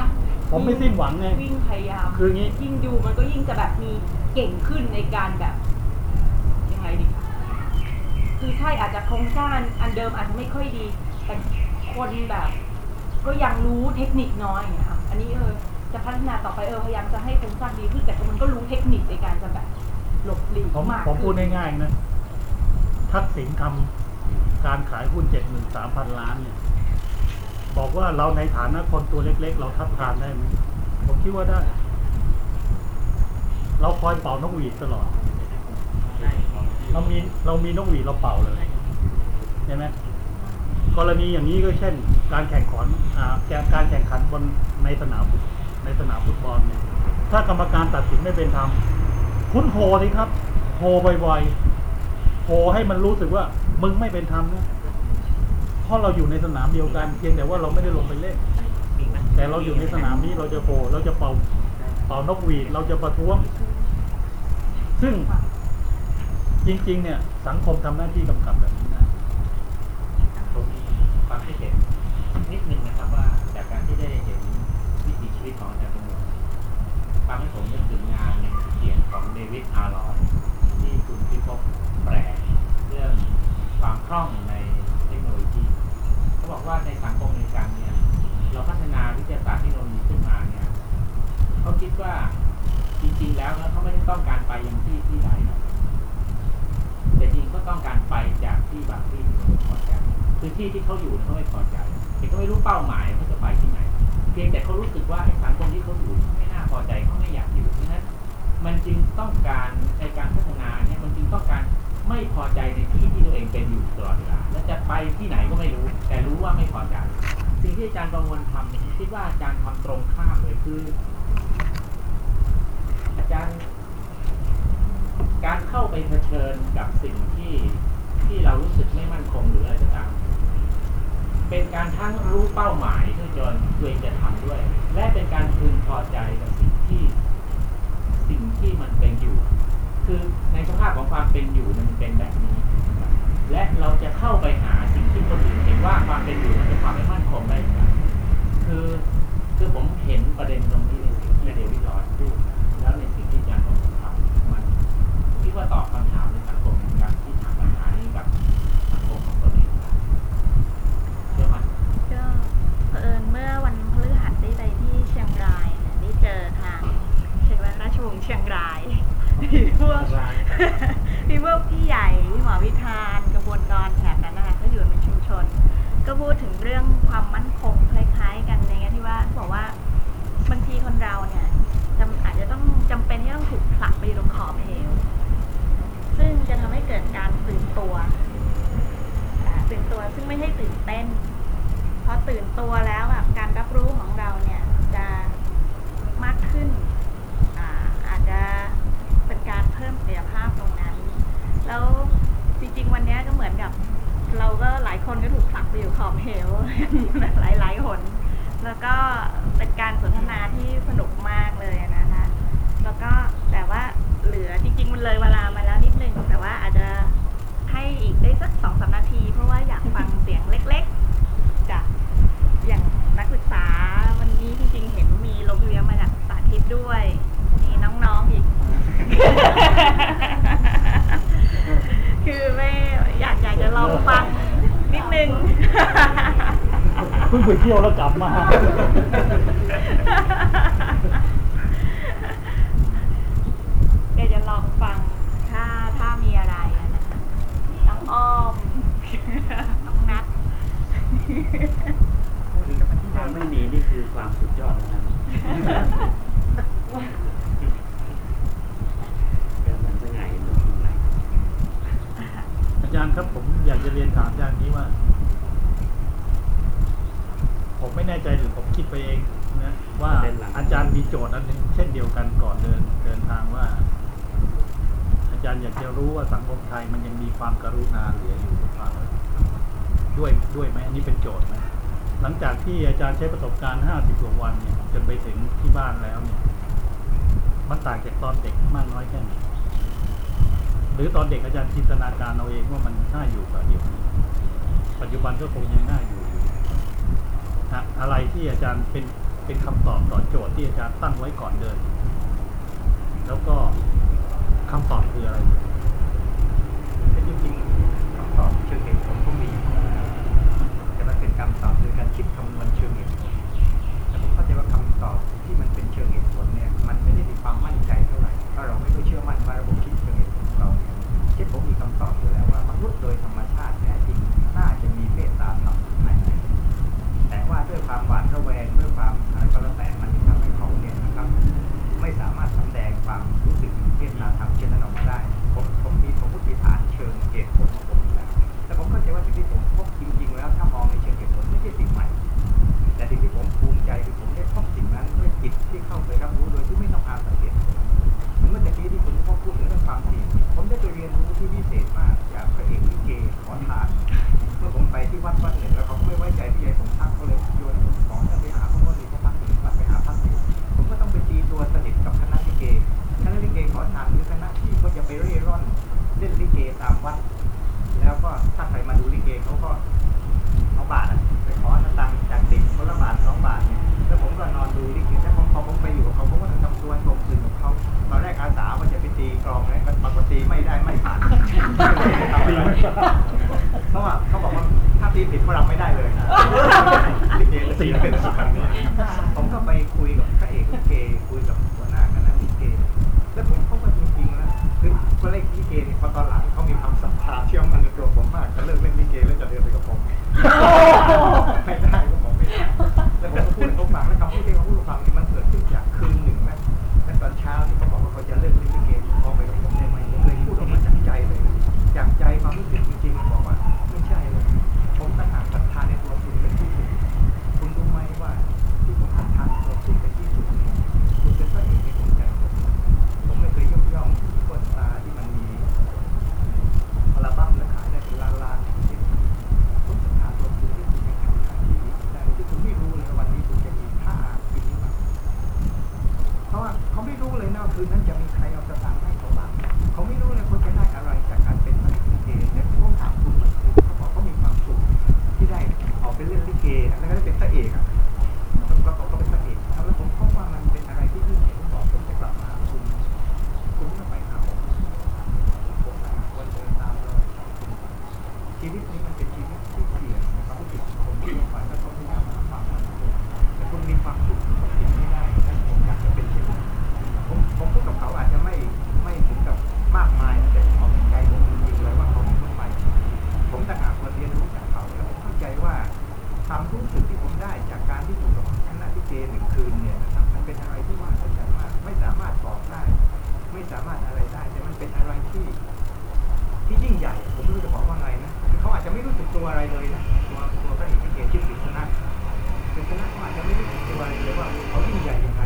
ผมไม่สิ้นหวังไงวิ่งพยายามคืองี้ยิ่งดูมันก็ยิ่งจะแบบมีเก่งขึ้นในการแบบยังไงดีคะคือใช่อาจจะโครงสร้างอันเดิมอาจจะไม่ค่อยดี แต่คนแบบ ก็ยังรู้เทคนิคน้อยอย่างเงี้ยค่ะอันนี้เออ จะพัฒนาต่อไปเออพยายามจะให้โครงสร้างดีขึ้นแต่มันก็รู้เทคนิคในการจะแบบหลบหลีกผมมากผมพูดขึ้นง่ายๆนะทักษิณทำการขายหุ้นเจ็ดหมื่นสามพันล้านเนี่ย บอกว่าเราในฐานะคนตัวเล็กๆ เราทับทานได้ไหมผมคิดว่าได้ เราคอยเป่านกหวีดตลอด เรามีเรามีนกหวีดเราเป่าเลยใช่ไหมกรณีอย่างนี้ก็เช่น การแข่งขันอ่าการแข่งขันบนในสนามฟุต ในสนามฟุตบอลเนี่ยถ้ากรรมการตัดสินไม่เป็นธรรมคุณโหสิครับโหบ่อยๆโหให้มันรู้สึกว่า มึงไม่เป็นธรรมนะเพราะเราอยู่ในสนามเดียวกัน เพียงแต่ว่าเราไม่ได้ลงไปเล่น แต่เราอยู่ในสนามนี้เราจะโหเราจะเป่าเป่านกหวีดเราจะประท้วง ซึ่งจริง ๆ เนี่ย สังคมทำหน้าที่กำกับแบบนี้ได้ผมมีความคิดเห็นนิดหนึ่งาร์ลอนที่คุณพิภพแปลเรื่องความคล่องในเทคโนโลยีเขาบอกว่าในสังคมอเมริกันเนี่ยเราพัฒนาวิทยาศาสตร์เทคโนโลยีขึ้นมาเนี่ยเขาคิดว่าจริงๆแล้วเขาไม่ได้ต้องการไปยังที่ที่ใดหรอกแต่จริงก็ต้องการไปจากที่บางที่ที่เขาไม่พอใจคือที่ที่เขาอยู่เขาไม่พอใจแต่ก็ไม่รู้เป้าหมายเขาจะไปที่ไหน เพียงแต่เขารู้สึกว่าไอ้สังคมที่เขาอยู่ไม่น่าพอใจเขาไม่อยากอยู่ มันจึงต้องการในการพัฒนาเนี่ยมันจึงต้องการไม่พอใจในที่ที่ตัวเองเป็นอยู่ตลอดเวลาและจะไปที่ไหนก็ไม่รู้ แต่รู้ว่าไม่พอใจ สิ่งที่อาจารย์ประมวลทำเนี่ยคิดว่าอาจารย์ทำตรงข้ามเลยคือ อาจารย์ การเข้าไปเผชิญกับสิ่งที่ที่เรารู้สึกไม่มั่นคงหรืออะไรก็ตามเป็นการทั้งรู้เป้าหมายที่จนตัวเองจะทำด้วย และเป็นการพึงพอใจกับสิ่ง ที่มันเป็นอยู่ คือในสภาพของความเป็นอยู่มันเป็นแบบนี้ และเราจะเข้าไปหาสิ่งที่คนอื่นเห็นว่าความเป็นอยู่มันเป็นความไม่มั่นคงได้ยังไงคือคือผมเห็นประเด็นตรงนี้ในสิ่งที่เดวิดลอยดพูดแล้วในสิ่งที่อาจารย์ผมทำมันคิดว่าตอบคำถามในสังคมเหมือนกันที่ถามปัญหานี้กับสังคมของตัวเองได้เชื่อมั้ย ก็เผอิญเมื่อวันพฤหัสได้ไปที่เชียงรายเนี่ยได้เจอทางเชียงรายราชวงศ์เชียงราย มีพวก มีพวกพี่ใหญ่พี่หมอวิธานกระบวนการแถบนั้นนะคะก็อยู่ในชุมชน ก็พูดถึงเรื่องความมั่นคงคล้าย ๆ กันในแง่ที่ว่าบอกว่าบางทีคนเราเนี่ยจำอาจจะต้องจำเป็นที่ต้องถูกผลักไปอยู่ตรงขอบเหวซึ่งจะทำให้เกิดการตื่นตัวตื่นตัวซึ่งไม่ใช่ตื่นเต้นพอตื่นตัวแล้ว คนก็ถูกผลักไปอยู่ขอบเหวแบบหลายๆหน แล้วก็เป็นการสนทนาที่สนุกมากเลยนะคะ แล้วก็แต่ว่าเหลือจริง ๆ มันเลยเวลามาแล้วนิดนึง แต่ว่าอาจจะให้อีกได้สักสองสามนาที เพราะว่าอยากฟังเสียงเล็กๆ จากอย่างนักศึกษาวันนี้จริงๆเห็นมีลงทะเบียนมาจากสาธิตด้วย นิดนึงเพิ่งไปเที่ยวแล้วกลับมา เดี๋ยวจะลองฟังถ้าถ้ามีอะไรอะนะคะน้องอ้อมน้องนัทความไม่มีนี่คือความสุดยอดแล้วนะเกิดมันสง่ายตรงไหน อาจารย์ครับผมอยากจะเรียนถามอาจารย์นี้ว่า ผมไม่แน่ใจหรือผมคิดไปเองนะว่าอาจารย์มี โจทย์อันหนึงเช่นเดียวกันก่อนเดินเดินทางว่า อาจารย์อยากจะรู้ว่าสังคมไทยมันยังมีความกรุณาเหลืออยู่หรือเปล่าด้วยด้วยไหมอันนี้เป็นโจทย์ไหมหลังจากที่อาจารย์ใช้ประสบการณ์ห้าสิบกว่าวันเนี่ยจนไปถึงที่บ้านแล้วเนี่ย มันต่างจากตอนเด็กมากน้อยแค่ไหนหรือตอนเด็กอาจารย์จินตนาการเอาเองว่ามันน่าอยู่กับเดี๋ยวนี้ปัจจุบันก็คงยังน่าอยู่อยู่อะอะไรที่อาจารย์เป็น เป็นคำตอบต่อโจทย์ที่อาจารย์ตั้งไว้ก่อนเดิน แล้วก็คำตอบคืออะไรแต่จริงๆคำตอบเชิงเหตุผลก็มีแต่มันเป็นคำตอบโดยการคิดคำนวณเชิงเหตุผลแต่ผมเข้าใจว่าคำตอบที่มันเป็นเชิงเหตุผลเนี่ย มันไม่ได้มีความมั่นใจเท่าไหร่เพราะเราไม่ค่อยเชื่อมั่นว่าระบบคิดเชิงเหตุผลของเราเนี่ยเช่นผมมีคำตอบอยู่แล้วว่ามนุษย์โดยธรรมชาติแท้จริงน่าจะมีเมตตาธรรมภายในแต่ว่าด้วยความหวา สามารถอะไรได้แต่มันเป็นอะไรที่ที่ยิ่งใหญ่ ผมไม่รู้จะบอกว่าไงนะคือเขาอาจจะไม่รู้สึกตัวอะไรเลยนะตัวตัวพระเอกที่เกชื่อสิงห์นะเป็นคณะเขาอาจจะไม่รู้สึกตัวอะไรเลยว่าเขายิ่งใหญ่ยัง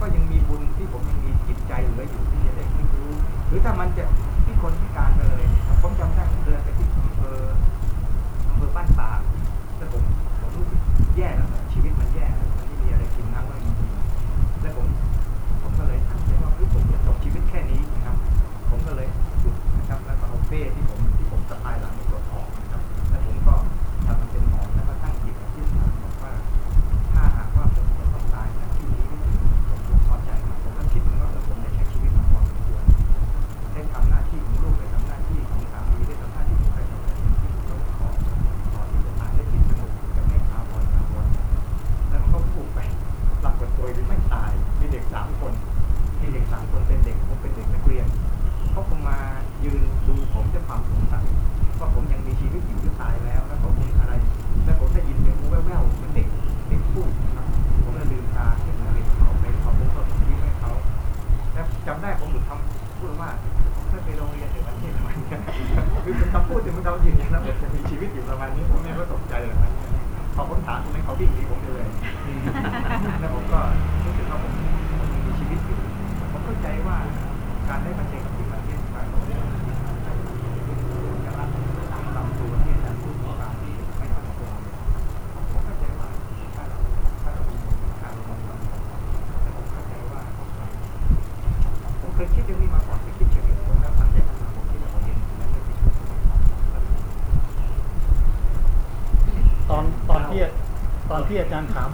ก็ยังมีบุญที่ผมยังมีจิตใจเหลืออยู่ที่จะได้รู้ หรือถ้ามันจะ ที่อาจารย์ถาม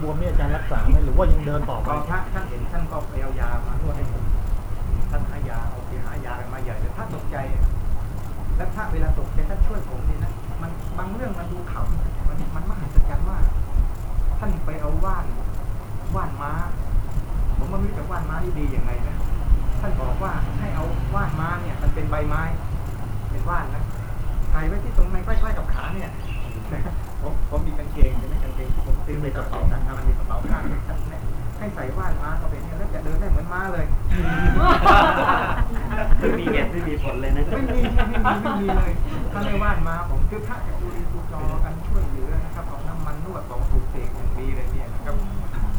ะเดินได้เหมือนม้าเลย ไม่มีเหตุไม่มีผลเลยนะ ไม่มีไม่มีไม่มีเลยท่านเลว่านมาผมคือพระจากอุรีกูจอกันช่วยเหลือนะครับของน้ำมันนวดของถูกเสกอย่างดีเลยเนี่ยนะครับ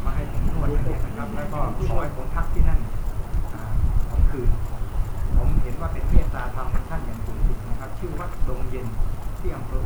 มาให้ผมนวดเนี่ยนะครับ แล้วก็ช่วยผมพักที่นั่นสอคืนผมเห็นว่าเป็นเมตตาธรรมท่านอย่างสูงสุดนะครับ ชื่อวัดดงเย็นที่อำเภอ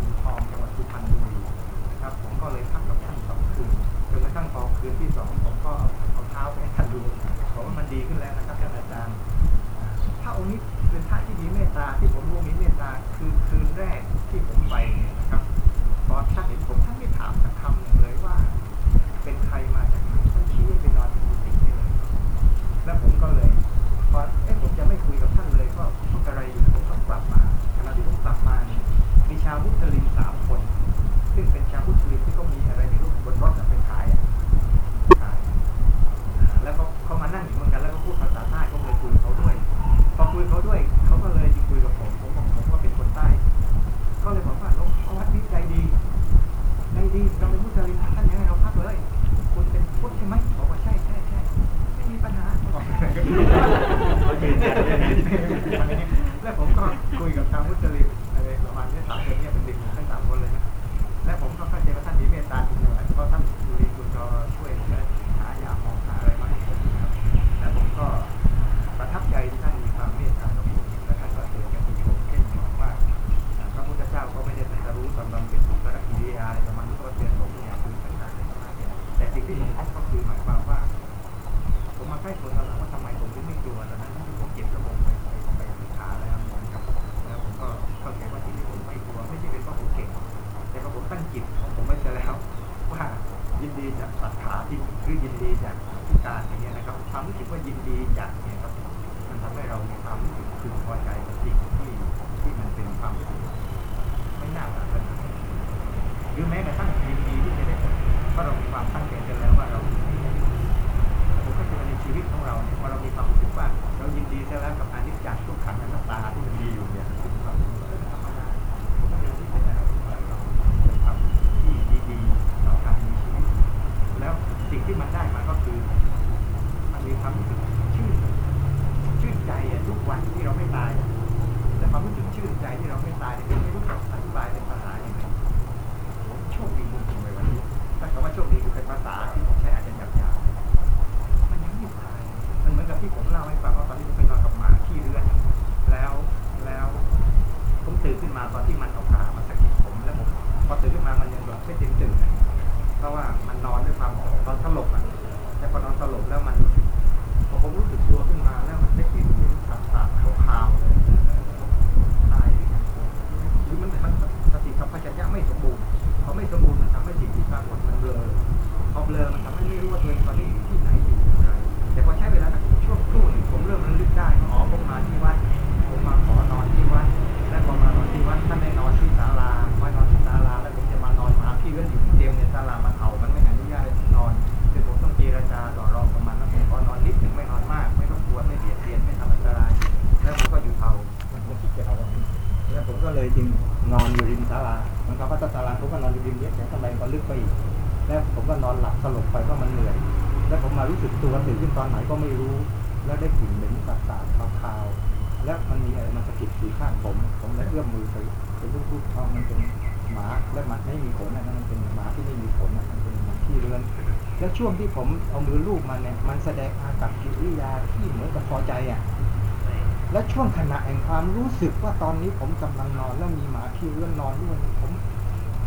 ช่วงที่ผมเอามือลูบมันเนี่ยมันแสดงอากับกิริยาที่เหมือนกับพอใจอะ และช่วงขณะแห่งความรู้สึกว่าตอนนี้ผมกำลังนอนแล้วมีหมาที่เรือนนอนด้วยผม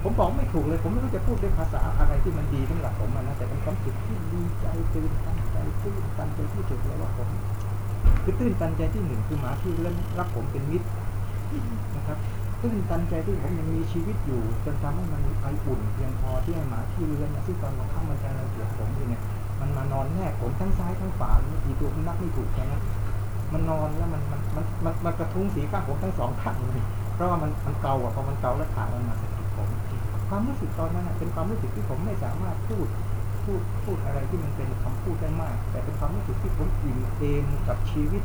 ผมบอกไม่ถูกเลย ผมไม่รู้จะพูดด้วยภาษาอะไรที่มันดีสำหรับผมนะแต่เป็นความสึกที่ดีใจตื่นตันใจตื่นตันใจที่สุดเลยว่าผมคือตื่นตันใจที่หนึ่งคือหมาที่เรือนรักผมเป็นมิตรนะครับตื่นตันใจที่ผมยังมีชีวิตอยู่จนทำให้มันไออุ่นเพียงพอที่ให้หมาที่เรือนซึ่งตอนกลางค่ำมันจะ ผมทั้งซ้ายทั้งขวาไม่กี่ตัวผมนับไม่ถูกนะมันนอนแล้วมันมันมันมันมันกระทุ้งสีข้างผมทั้งสองข้างเลยเพราะว่ามันมันเกาอะพอมันเกาแล้วขามันมาสะกิดผม ความรู้สึกตอนนั้นเป็นความรู้สึกที่ผมไม่สามารถพูดพูดพูดอะไรที่มันเป็นคำพูดได้มาก แต่เป็นความรู้สึกที่ผมอิ่มเอมกับชีวิต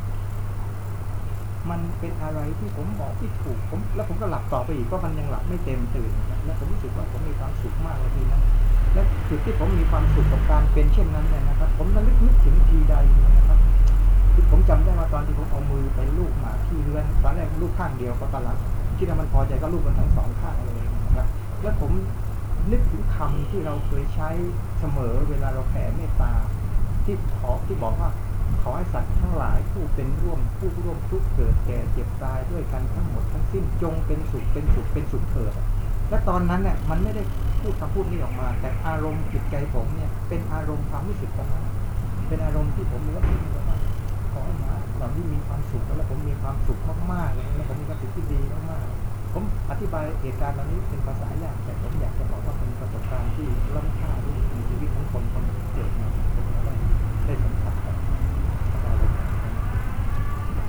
มันเป็นอะไรที่ผมบอกที่ถูกผม แล้วผมก็หลับต่อไปอีกเพราะมันยังหลับไม่เต็มตื่น แล้วผมรู้สึกว่าผมมีความสุขมากเลยทีนั้น และจุดที่ผมมีความสุขกับการเป็นเช่นนั้นเนี่ยนะครับ ผมระลึกนึกถึงทีใดนะครับคือผมจำได้ว่าตอนที่ผมเอามือไปลูบหมาที่เรือนตอนแรกลูบข้างเดียวก็ตลังคิดว่ามันพอใจก็ลูบมันทั้งสองข้างเลยนะครับ แล้วผมนึกถึงคำที่เราเคยใช้เสมอเวลาเราแผ่เมตตา ที่ขอที่บอกว่าขอให้สัตว์ทั้งหลายผู้เป็นร่วมผู้ร่วมทุกข์เกิดแก่เจ็บตายด้วยกันทั้งหมดทั้งสิ้นจงเป็นสุขเป็นสุขเป็นสุขเถิด และตอนนั้นเนี่ยมันไม่ได้ พูดคำพูดนี้ออกมา แต่อารมณ์จิตใจผมเนี่ยเป็นอารมณ์ความรู้สึกตรงนั้นเป็นอารมณ์ที่ผมมีว่าว่าขอให้หมาเหล่านี้มีความสุขแล้วผมมีความสุขมากๆเลยแล้วผมมีความสุขที่ดีมากๆผมอธิบายเหตุการณ์เหล่านี้เป็นภาษายากแต่ผมอยากจะบอกว่าเป็นประสบการณ์ที่ล้ำค่าที่ในชีวิตของคนคนเกิดมาผมได้ได้สัมผัสกับอะไรแบบ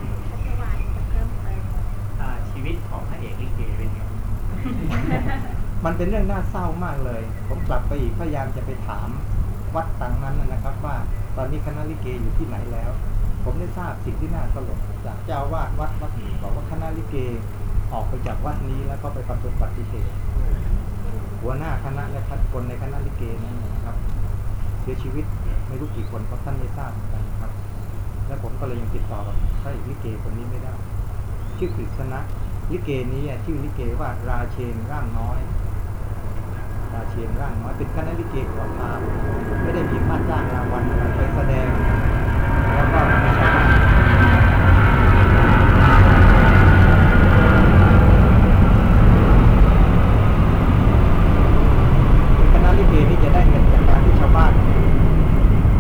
นี้ชัชวานจะเพิ่มเติมอ่าชีวิตของพระเอกลิเกเป็นไง มันเป็นเรื่องน่าเศร้ามากเลย ผมกลับไปอีกพยายามจะไปถามวัดต่างนั้นนะครับ ว่าตอนนี้คณะลิเกอยู่ที่ไหนแล้ว ผมได้ทราบสิ่งที่น่าสลดจากเจ้าวาดวัดวัดหนึ่งบอกว่าคณะลิเกออกไปจากวัดนี้แล้วก็ไปประสบอุบัติเหตุหัวหน้าคณะและคนในคณะลิเกนั้นนะครับเสียชีวิตไม่รู้กี่คนเพราะท่านไม่ทราบเหมือนกันครับ และผมก็เลยยังติดต่อกับพระเอกลิเกคนนี้ไม่ได้ ชื่อกฤษณะลิเกนี้ชื่อลิเกว่าราเชนร่างน้อย มาเชียนร่างน้อยเป็นคณะลิเกขอทาไม่ได้มีค่าจ้างรางวัลอะไรไปแสดงแล้วก็ชาวบ้านคณะลิเกนี้จะได้เงินจากการที่ชาวบ้าน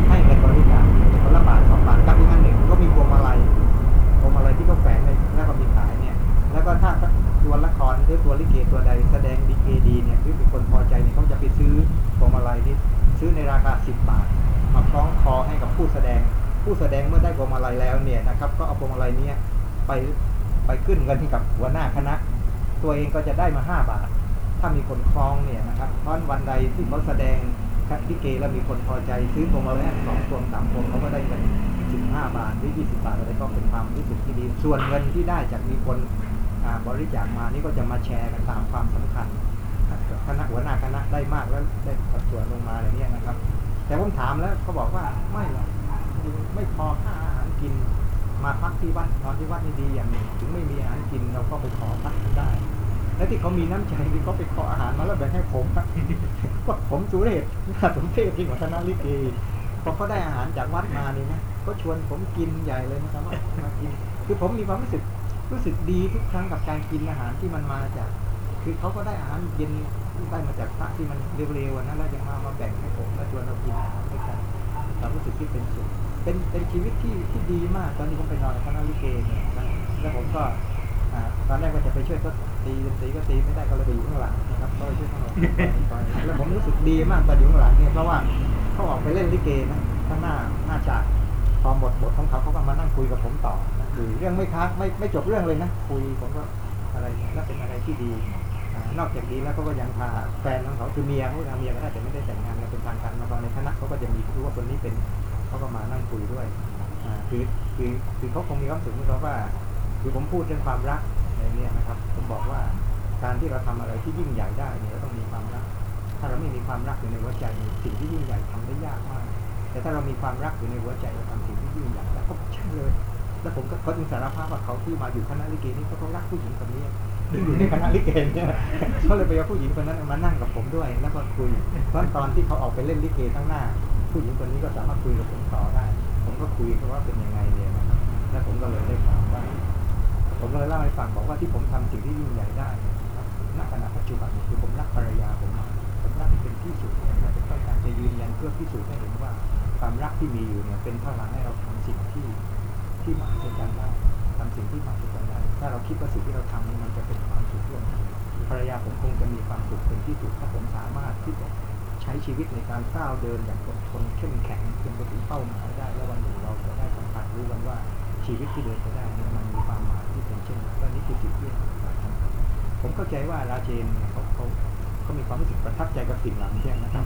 ให้เงินบริจาคคนละบาทสองบาทกับอีกอันหนึ่งก็มีพวงมาลัยพวงมาลัยที่เขาแฝงในแล้วก็มีขายเนี่ย แล้วก็ถ้าตัวละครหรือตัวลิเกตัวใดแสดงลิเกดีเนี่ยหรือเป็นคนพอใจเนี่ยเขาจะไปซื้อพวงมาลัยที่ซื้อในราคา 10 บาท มาคล้องคอให้กับผู้แสดง ผู้แสดงเมื่อได้พวงมา ลัยแล้วเนี่ยนะครับก็เอาพวงมาลัยเนี้ไปไปขึ้นเงินให้กับหัวหน้าคณะ ตัวเองก็จะได้มา 5 บาท ถ้ามีคนคล้องเนี่ยนะครับเพราะวันใดที่เขาแสดงลิเกแล้วมีคนพอใจซื้อพวงมาลัยสองพวงสามพวงเขาก็ได้เงิน15บาทหรือ20บาทอะไรก็เป็นความรู้สึกที่ดี ส่วนเงินที่ได้จากมีคนบริจาคมานี่ก็จะมาแชร์กันตามความสำคัญคณะหัวหน้าคณะได้มากแล้วได้สัดส่วนลงมาอะไรเนี้ยนะครับ แต่ผมถามแล้วเขาบอกว่าไม่หรอกไม่พอค่า กิน มาพักที่วัดนอนที่วัดนี่ดีอย่างหนึ่งถึงไม่มีอาหารกินเราก็ไปขอพักได้ และที่เขามีน้ำใจที่เขาไปขออาหารมาแล้วแบ่งให้ผมครับว่าผมสุเรศน่าสมเพชยิ่งกว่าคณะลิเกพอเขาได้อาหารจากวัดมานี่นะก็ชวนผมกินใหญ่เลยนะครับว่ามากินคือผมมีความรู้สึกรู้สึกดีทุกครั้งกับการกินอาหารที่มันมาจาก คือเขาก็ได้อาหารเย็นได้มาจากพระที่มันเร็วๆอะนะแล้วยังมามาแบ่งให้ผมแล้วชวนเรากินอาหารด้วยกันความรู้สึกที่เป็นสุข เป็นเป็นชีวิตที่ที่ดีมาก ตอนนี้ผมไปนอนในคณะลิเกเนี่ยนะแล้วผมก็อตอนแรกว่าจะไปช่วยเขาตีดนตรีก็ตีไม่ได้ก็เลยไปอยู่ข้างหลังนะครับก็ไปช่วยข้างหลังไปแล้วผมรู้สึกดีมากตอนอยู่ข้างหลังเนี่ยเพราะว่าเขาออกไปเล่นลิเกนะข้างหน้าหน้าฉากพอหมดบทของเขาเขาก็มานั่งคุยกับผมต่อนะคุยเรื่องไม่ค้างไม่ไม่จบเรื่องเลยนะคุยผมก็อะไรเนี่ยแล้วเป็นอะไรที่ดีอนอกจากนี้แล้วเขาก็ยังพาแฟนของเขาคือเมียเขาทำเมียก็ได้แต่ไม่ได้แต่งงานกันเป็นทางการมาตอนในคณะเขาก็จะมีรู้ว่าคนนี้เป็น เขาก็มานั่งคุยด้วยคือคือคือเขาคงมีความสึกเหมือนกับว่า คือผมพูดเรื่องความรักในนี้นะครับ ผมบอกว่าการที่เราทำอะไรที่ยิ่งใหญ่ได้เนี่ยเราต้องมีความรัก ถ้าเราไม่มีความรักอยู่ในหัวใจสิ่งที่ยิ่งใหญ่ทำได้ยากมาก แต่ถ้าเรามีความรักอยู่ในหัวใจเราทำสิ่งที่ยิ่งใหญ่แล้วก็ใช่เลย แล้วผมก็เขาจึงสารภาพว่าเขาที่มาอยู่คณะลิเกนี่เพราะเขารักผู้หญิงคนนี้ที่อยู่ในคณะลิเกเนี่ยเขาเลยไปเอาผู้หญิงคนนั้นมานั่งกับผมด้วย แล้วก็คุยเพราะตอนที่เขาออกไปเล่นลิเกข้างหน้า ผู้หญิงคนนี้ก็สามารถคุยกับผมต่อได้ ผมก็คุยเขาะว่าเป็นยังไงเนี่ยนะครับ แล้วผมก็เลยได้ฟังว่า ผมเลยเล่าให้ฟังบอกว่าที่ผมทำสิ่งที่ยิ่งใหญ่ได้นี่ยนะครับณขณะปัจจุบันคือผมรักภรรยาผมมากผมรักเป็นที่สุดเลยและผมต้องการจะยืนยันเพื่อพิสูจน์ให้เห็นว่า ความรักที่มีอยู่เนี่ยเป็นพลังให้เราทำสิ่งที่ที่มหัศจรรย์ได้ทำสิ่งที่มหัศจรรย์ได้ ถ้าเราคิดว่าสิ่งที่เราทำนี้มันจะเป็นความสุขร่วมกันภรรยาผมคงจะมีความสุขเป็นที่สุดถ้าผมสามารถที่จะ ใช้ชีวิตในการก้าวเดินอย่างอดทนเข้มแข็งจนไปถึงเป้าหมายได้ แล้ววันหนึ่งเราจะได้สัมผัสรู้กันว่าชีวิตที่เดินไปได้นี่มันมีความหมายที่เป็นเช่นนั้นนี่คือสิ่งที่อยากทำผมเข้าใจว่าราเจนเขาเขาเขามีความรู้สึกประทับใจกับสิ่งเหล่านี้นะครับ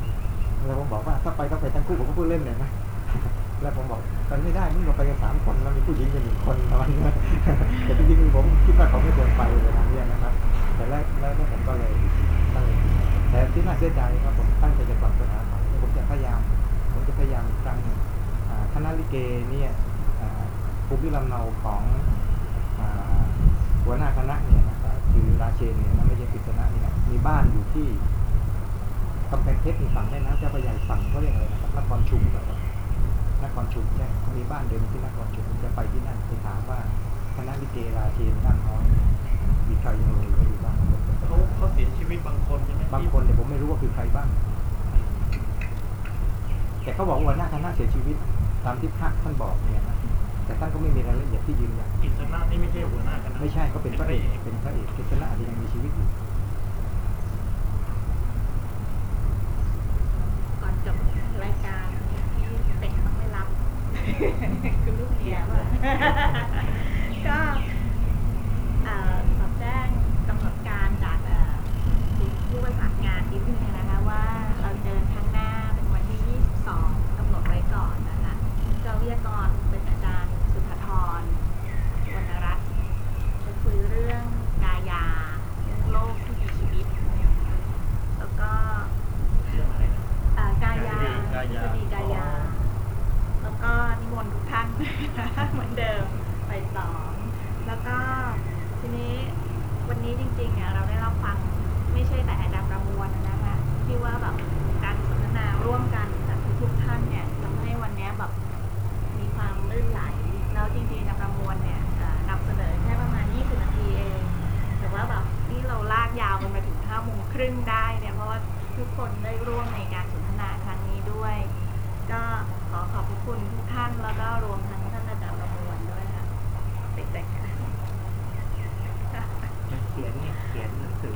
แล้วผมบอกว่าถ้าไปต้องไปทั้งคู่ผมก็พูดเล่นเลยนะแล้วผมบอกมันไม่ได้มึงเราไปกันสามคนเรามีผู้หญิงกันหนึ่งคนประมาณนี้แต่จริงๆผมคิดว่าเขาไม่ควรไปเลยนะเนี่ยนะครับ แต่แรกแล้วผมก็เลย แต่ที่น่าเสียใจว่าผมตั้งใจจะกลับไปหาเขาผมจะพยายาม ผมจะพยายามครั้งหนึ่งคณะลิเกเนี่ยภูมิลำเนาของหัวหน้าคณะเนี่ยนะครับคือราเชนเนี่ยนะไม่ใช่กฤษณะเนี่ยมีบ้านอยู่ที่กำแพงเพชรมีฝั่งแม่น้ำเจ้าพระยาฝั่งเขาเรียกอะไรนะครับนครชุมเหรอครับนครชุมใช่เขามีบ้านเดิมที่นครชุมจะไปที่นั่นไปถามว่าคณะลิเกราเชนนั่งน้อยมีใครยังเหลืออยู่า เขาเขาเสียชีวิตบางคนใช่ไหมบางคนเนี่ยผมไม่รู้ว่าคือใครบ้าง แต่เขาบอกว่าหัวหน้าคณะเสียชีวิต ตามที่พระท่านบอกเนี่ยนะแต่ท่านก็ไม่มีรายละเอียดที่ยืนยันกิจนานี่ไม่ใช่หัวหน้าคณะไม่ใช่เขาเป็นพระเอกเป็นพระเอกกฤษณะอาจจะยังมีชีวิตอยู่ก่อนจบรายการที่เป็ดต้องไม่รับคือลูกเมียว่ะก็เอ่อขอแจ้งกำหนดการจากเอ่อผู้ประสานงานนิดนึงนะคะว่าเราเจอครั้งหน้าเป็นวันที่ 22กำหนดไว้ก่อนนะคะเจ้าวิทยากรเป็นอาจารย์สุธทรวรรณรัตน์จะคุยเรื่องกายาเรื่องโลกที่มีชีวิต แล้วก็ เรื่องอะไรนะ อ่ากายา กา ยาทฤษฎีกายา แล้วก็นิมนต์ทุกท่าน เหมือนเดิมไปสองแล้วก็ทีนี้วันนี้จริงๆอะเราได้รับฟังไม่ใช่แต่อาจารย์ประมวลนะคะที่ว่าแบบการสนทนาร่วมกันจากทุกๆท่านเนี่ยทำให้วันนี้แบบมีความลื่นไหลแล้วจริงๆอาจารย์ประมวลเนี่ยนำเสนอแค่ประมาณ 20 นาทีเอง แต่ว่าแบบนี่เราลากยาวกันมาถึงห้าโมงครึ่งได้เนี่ยเพราะว่าทุกคนได้ร่วมในการสนทนาครั้งนี้ด้วย ก็ขอขอบพระคุณทุกท่านแล้วก็รวมทั้งท่านอาจารย์ประมวลด้วยค่ะเด็กๆค่ะ เขียนเนี่ยเขียนหนัง สือ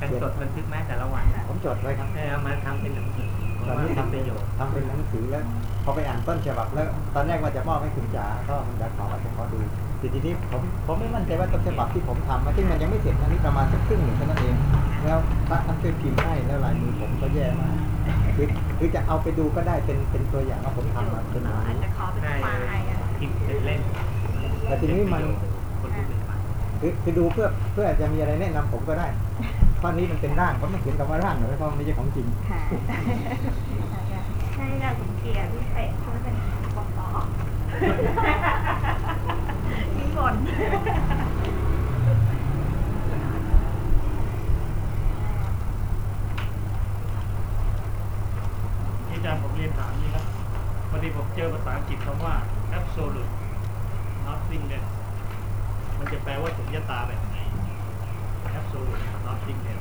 การจดบันทึกไหมแต่ละวันนะผมจดไว้ครับเออเอามาทำเป็นหนังสือผมตอนว่านี้เป็นทำปเป็นระโยชน์ทำเป็นหนังสือแล้ว พอไปอ่านต้นฉบับแล้ว ตอนแรกว่าจะมอบให้คุณจ๋าก็คุณจ๋าขอจะขอดูทีทีนี้ผมผมไม่มั่นใจว่าต้นฉบับที่ผมทำมาซึ่งมันยังไม่เสร็จอันนี้ประมาณสักครึ่งหนึ่งเท่านั้นเอง แล้วพระท่านช่วยพิมพ์ให้แล้วลายมือผมก็แย่มากคือคือจะเอาไปดูก็ได้เป็นเป็นตัวอย่างว่าผมทำมาเป็นแบบอาจนี้จะขอเป็นได้ไฟล์อะพิมพ์เป็นเล่นแต่ทีนี้มัน คนที่เป็นฝ่าย คือคือดูเพื่อเพื่อจะมีอะไรแนะนำผมก็ได้ตอนนี้มันเป็นร่างผมไม่เขียนคำว่าร่างหน่อยเพราะมันไม่ใช่ของจริงค่ะใช่ค่ะคุณเกียร์พี่เป็ดช่วยเป็นปกต่อนิมนต์อาจารย์ผมเรียนถามนี่ครับพอดีผมเจอภาษาอังกฤษคำว่า absolute nothingness มันจะแปลว่าสุญญตาแบบไหน absolute nothingness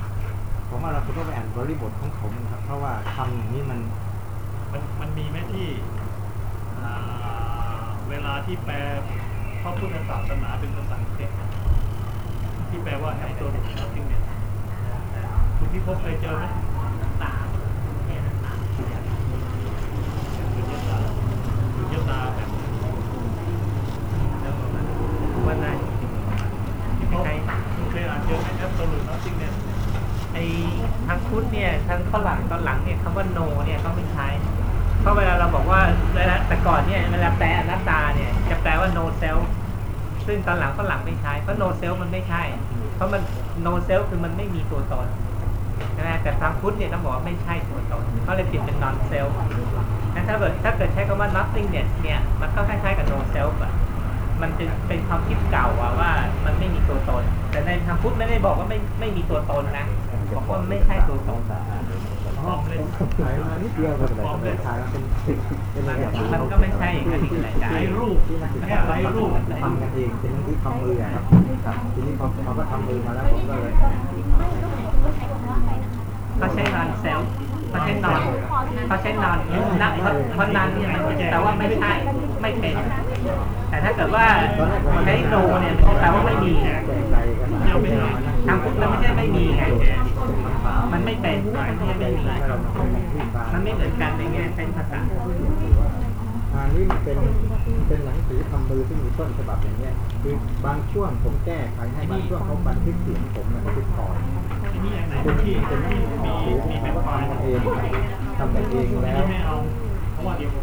ผผมว่าเราจะต้องไปอ่านบริบทของผมครับ เพราะว่าคำอย่างนี้มัน มันมันมีไหมที่อ่าเวลาที่แปลพระพุทธศาสนาเป็นภาษาอังกฤษที่แปลว่า absolute nothingness คุณพี่พบเคยเจอไหมตาเนี่ยตาสุญญตาสุญญตาแบบ ว่าน่าจะ ที่พบคุณเคยอ่านเจอไหม absolute nothingness ไอ้ทางพุทธเนี่ยทาง ฝรั่งตอนหลังเนี่ยคำว่า no เนี่ยเขาไม่ใช้เพราะเวลาเราบอกว่าเวลาแต่ก่อนเนี่ยเวลาแปลอนัตตาเนี่ยจะแปลว่า no self ซึ่งตอนหลังฝรั่งไม่ใช้เพราะ no self มันไม่ใช่ เพราะมัน no self คือมันไม่มีตัวตนใช่ไหมแต่ทางพุทธเนี่ยต้องบอกว่าไม่ใช่ตัวตนเขาเลยเปลี่ยนเป็น non self นั้นถ้าเกิดถ้าเกิดใช้คำว่า nothingness เนี่ยมันก็คล้ายๆกับ no self อะมันเป็นเป็นความคิดเก่าอะว่ามันไม่มีตัวตน แต่ในทางพุทธไม่ได้บอกว่าไม่ไม่มีตัวตนนะบอกว่าไม่ใช่ตัวตน พร้อมเลยถ่ายมานิดเดียวก็เลยผมเลยถ่ายมาเป็นเป็นมันแบบมันก็ไม่ใช่อย่างนั้นอีกหลายได้ไร้รูปที่นักศึกแค่ษาไร้รูปทำกันเองเป็นหนังสือทำมือครับครับทีนี้พอเขาก็ทำมือมาแล้วผมก็เลยเขาใช้นอนเซลเขาใช้นอนเขาใช้นอนนัเพราะเพราะนั้นเนี่ยมันแต่ว่าไม่ใช่ไม่เป็นแต่ถ้าเกิดว่าใช้โนเนี่ยแปลว่าไม่มีแจกใจกันมาทางพุทธมันไม่ใช่ไม่มีไง มันไม่เป็นมันไม่ไม่มีมันไม่เหมือนกันในแง่ใช้ภาษาอันนี้มันเป็นเป็นหนังสือทำมือที่มีต้นฉบับอย่างเนี้ยคือบางช่วงผมแก้ไขให้บางช่วงเขาบันทึกเสียงผมนะบันทึกก่อนมีอย่างไหนเป็นที่เป็นมีมีมีมีมีแบบว่าทำเองทำแบบเองแล้ว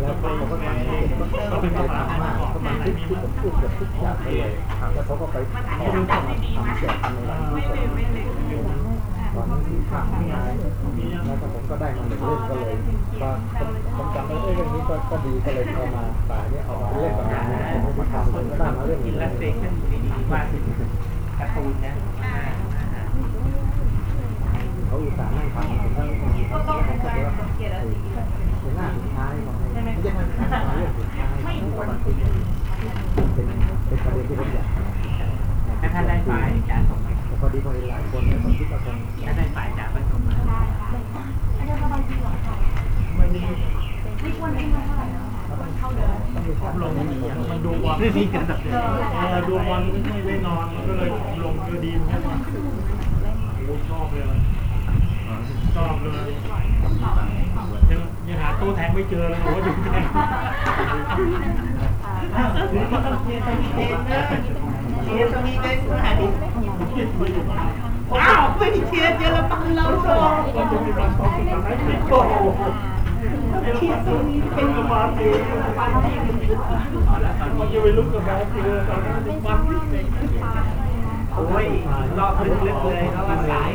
แล้วเขาก็ทำเองก็เป็นไปภาษาทำมากของเขาบันทึกที่ผมพูดเกือบทุกอย่างเลยแล้วเขาก็ไปขอทำทำแจกในหลังที่ผม ตอนนั้นที่ข้างไม่ได้แล้วก็ผมก็ได้มาหนึ่งเล่มก็เลยก็ผมจำได้เอ้ยเรื่องนี้ก็ก็ดีก็เลยเอามาสาเนี่ยออกมาเล่นแบบนี้ผมไม่ได้ทำผมก็ได้มาเรื่องนี้นลัสเซชันดีๆวาดการ์ตูนนะเขาอุตส่าห์นั่งฟังผมทั้งมีทั้งผมก็เลยว่าเป็นหน้าสุดท้ายของไม่ใช่หน้าสุดท้ายเรื่องสุดท้ายที่ว่าบันทึกเป็นเป็นประเด็นที่ผมอยากถ้าท่านได้ฝ่ายจากส่ง พอดีพอเห็นหลายคนเนี่ยผมคิดว่าคงถ้าได้ฝ่ายจากก็ส่งมาไม่มีไม่ควรเป็นมาเท่าไหร่นะควรเข้าเดินลงมันดูบอลเรื่องนี้กันแบบเดิมเออดูบอลไม่ได้นอนมันก็เลยลงก็ดีเหมือนกันโอ้ชอบเลยชอบเลยยังยังหาตู้แทงไม่เจอเลยโอ้ดูแทงเชียร์ตรงนี้เป็นหาดิ ว้าวไม่เชียร์เยอรมันเราโดนโอ้โหเชียร์ตัวนี้เป็นกบาลอยู่มันจะไปลุกกับบาลอยู่ตอนนั้นมันโอ้ยรอบลึกๆเลยเขาว่าสาย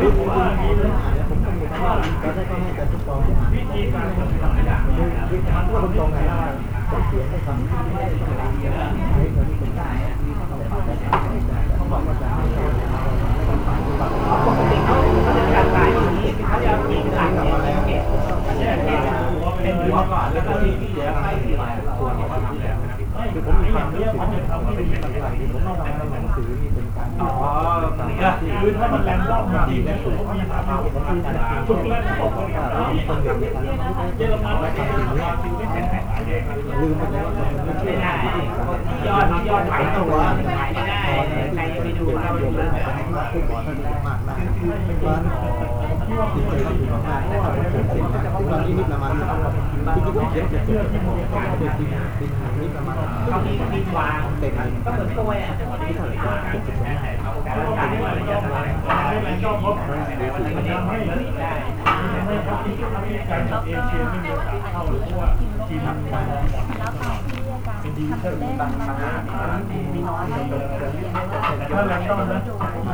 ลุกมาอย่านี้เลยผมก็มีว่าเราได้ก็ให้แต่ทุกกองที่อ่านวิธีการทำอย่างคือคือมันพูดตรงว่าจะเขียนให้คำที่ได้ต้องการให้คนที่เป็นได้เขาบอกว่าจะให้เราต้องฟังฟังปกติเขาเขาจะการสายอย่างนี้เขาจะมีหลักเนี่ยเก็บเป็นหัวก่อนก็มีที่เหลือให้ที่ห คือผมมีความรู้สึกว่ามันเป็นอะไรที่ผมต้องทำหนังสือนี่เป็นการอ๋อคือถ้ามันแรนดอมมาดีแล้วผมมีสามารถฝึกเล่นผมก็มีคนเดียวในการเยอรมันไม่ได้ทำงานสิ่งที่เป็นแผนเอง ลืมไปแล้วไม่ใช่ได้ที่ยอดยอดขายตัวขายไม่ได้ใครจะไปดูเราดูแล้วผู้บอท่านมากนะว่าจริงๆต้องอยู่มากๆเพราะว่าผมเขียนสิ่งนะตอนนี้นิดประมาณที่ที่ผมเขียนเสร็จเป็นจริงจริงนิดประมาณเขามีมีวางเต็มก็เหมือนตัวอะที่เท่าไหร่ก็เจ็ดสิบสองการขายอะไรอย่างเงี้ยให้แรนดอมพบมัน ทำให้ได้ไม่ครับที่การจับเอเชียไม่มีโอกาสเข้าหรือว่าทีมมันเป็นดีเซอร์ต่างๆมีน้อยถ้าแรนดอมนะค่าเขาไม่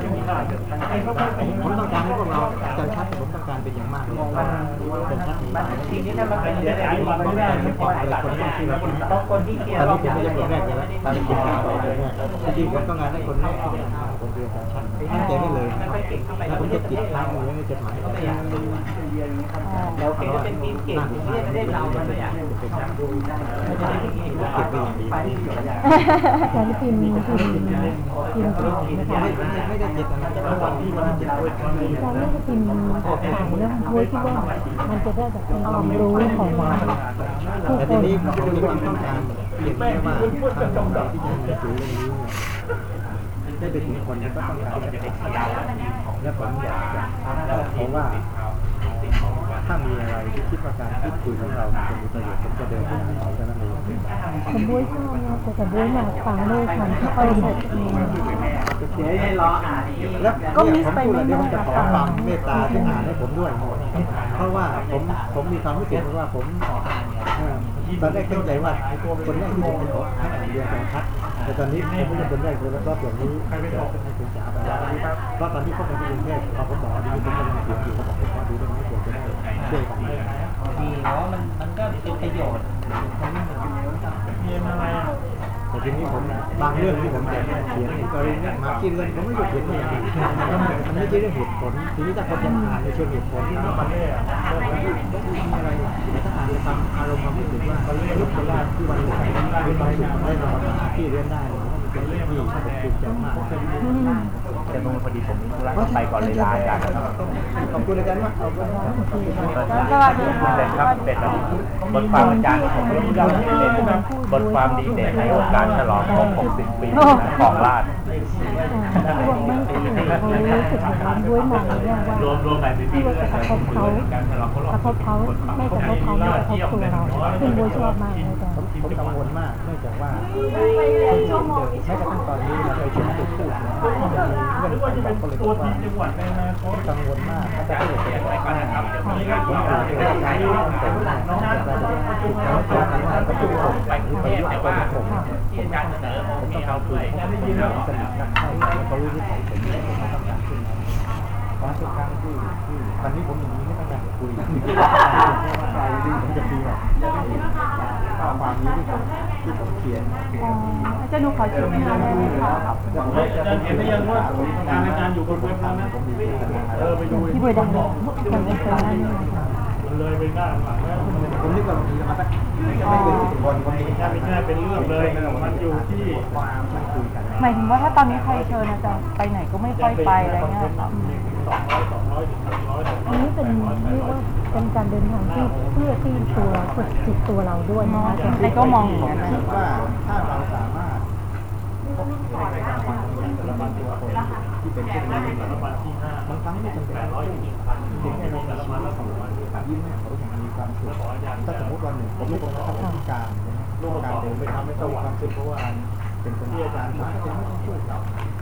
ผมต้องการให้พวกเราอาจารชั้น การเป็นอย่างมากเลยมันมันทีนี้ถ้ามันเป็นเหลือแต่ที่มันไม่ได้ไม่พอหลายตัดเนี่ยเพราะคนที่เคลียร์ตอนรอนี้บผมหน้าไม่ใช่คนแรกเลยตอนนี้ผมเป็นคนแรกเลยจริงๆผมต้องการให้คนแรกที่จะทำผมเรียนสามชั้นตั้งใจได้เลยไม่ค่อยเก่งเข้าไปแล้วผมจะติดทางมือไว้ในจดหมายก็ไม่อยากดูเราเก่งก็เป็นทีมเก่งที่ได้เราไม่อยากดูเป็นทางไม่ได้ที่เก่งเก็บไปอย่างดีอารพิมพ์พิมพ์พิมพ์พิมพ์นะคะไม่ได้เจ็บอะไรแต่วันที่มันเจ็บด้วยอาจารย์น่าจะพิมพ์รื่องบวยที่ว่ามันจะได้แบบความรู้ของผู้แต่คทีนนี้ผมมีความต้องการเพียงแค่ว่าทางเราที่จะมีสื่อเรื่องนี้ได้ไปถึงคนก็ต้องการจะได้ข่าวและผมอยากจะเพราะว่าถ้ามีอะไรที่คิดว่าการพูดคุยของเรามันจะมีประโยชน์ผมจะเดินไปหาเขาเท่นั้นเอง ผมบวยชอบนะแต่แต่บวยอยากฟังด้วยความที่เขาแบบเดี๋ยวให้รออ่านแล้วก็มีผมพูดแล้วเดี๋ยวผมจะขอความเมตตาที่อ่านให้ผมด้วยเพราะว่าผมผมมีความรู้สึกว่าผมเอ่อตอนแรกตั้งใจว่าคนแรกที่ผมจะขอให้อ่านเรียนการพัดแต่ตอนนี้ไม่ใช่คนแรกเลยแล้วก็แบบนี้ให้ไม่ได้ให้คุณจ๋าไปแล้วเพราะตอนที่เข้าไปที่กรุงเทพพอผมบอกว่าดีผมกำลังเขียนอยู่เขาบอกว่าดูเรื่องนี้เกี่ยวจะได้ช่วยกันดีเนาะมันมันก็เป็นประโยชน์ รียนอะไรอะแต่ทีนี้ผมบางเรื่องที่ผมจะเขียนกรณีเรื่องหมากินเงินผมไม่ได้เขียนอย่างนี้มันไม่ใช่เรื่องเหตุผลทีนี้ถ้าคนจะอ่านในเชิงเหตุผลที่มันมันมีอะไรถ้าอ่านในความอารมณ์ความรู้สึกว่าลุกเป็นลาที่วันหนึ่งมีความสุขได้มาที่เรียนได้เป็นเรื่องที่ผมภูมิใจมาก แต่ตรงพอดีผมมีธุระไปก่อนเลยลาอาจารย์ครับขอบคุณอาจารย์มากขอบคุณสวัสดีค่ะเป็นครับเป็นบทความอาจารย์ผมยกย่องเป็นบทความดีเด่นในโอกาสฉลองครบ60 ปีของราชเขาบอกไม่ใช่เขารู้สึกเหมือนว่าบวยใหม่เนี่ยว่ารวมรวมแบบนี้ที่ว่าจะกระทบเขาการฉลองครบรอบกระทบเขาไม่กระทบเขาไม่กระทบตัวเราซึ่งบวยชอบมากเลยอาจารผมย์ผมกังวลมากเนื่องจากว่าแม้กระทั่งตอนนี้เราเคยชมติดพูดเนี่ยเรื่องของการคนเลยบอกว่าผมกังวลมากถ้าจะพูดเป็นอะไรก็ทำผมอาจจะใช้ต้องเป็นน้องจะได้ถูกแล้วก็ทำว่าเขาพูดผมไปหรือไปยุ่งกับผมที่อาจารย์เสนอผมผมมีต้องเอาการด้คุวยยผมสนิทรักใครแล้วเขารู้นิสัยผมแล้วผมต้องการขึ้นมาเพราะทุกครั้งที่ที่ตอนนี้ผมอย่างนี้ไม่ต้องการจะคุยผมจะคุยแบบ ข้อความนี้ที่ผมที่ผมเขียนอาจารย์หนูขอชิมงานได้ไหมคะอาจารย์เห็นหรือยังว่าทางอาจารย์อยู่บนเว็บนั้นนะเออไปดูที่บวยดังเลยมันเป็นคนนั้นมันเลยไปด้าหลังแล้วผมนึกว่าบางทีมาสักไม่เกินสิบคนผมเองถ้าไม่ใช่เป็นเรื่องเลยมันอยู่ที่ความมันคุยกันหมายถึงว่าถ้าตอนนี้ใครเชิญอาจารย์ไปไหนก็ไม่ค่อยไปอะไรเงี้ยสองร้อยสองร้อยถึงร้อยอันนี้เป็นเรียกว่า เป็นการเดินทางที่เพื่อที่ตัวฝึกจิตตัวเราด้วยนะคะอาจารก็มองอย่างนั้นนะว่าถ้าเราสามารถพบในการฟังระบาดตัวคนที่เป็นเช่นนี้รัฐบาลที่ห้าบางครั้งไม่จำเป็นต้องพูดถึงแค่เราแต่ละวันเราสองวันยิ้มให้เขาอย่างมีความสุขถ้าสมมติวันหนึ่งผมลูกเขาเป็นพิการโรคการเดินไม่ทำให้ต้องมีความสุขเพราะว่าเป็นคนที่อาจารย์ผมก็จะไม่ต้องพูด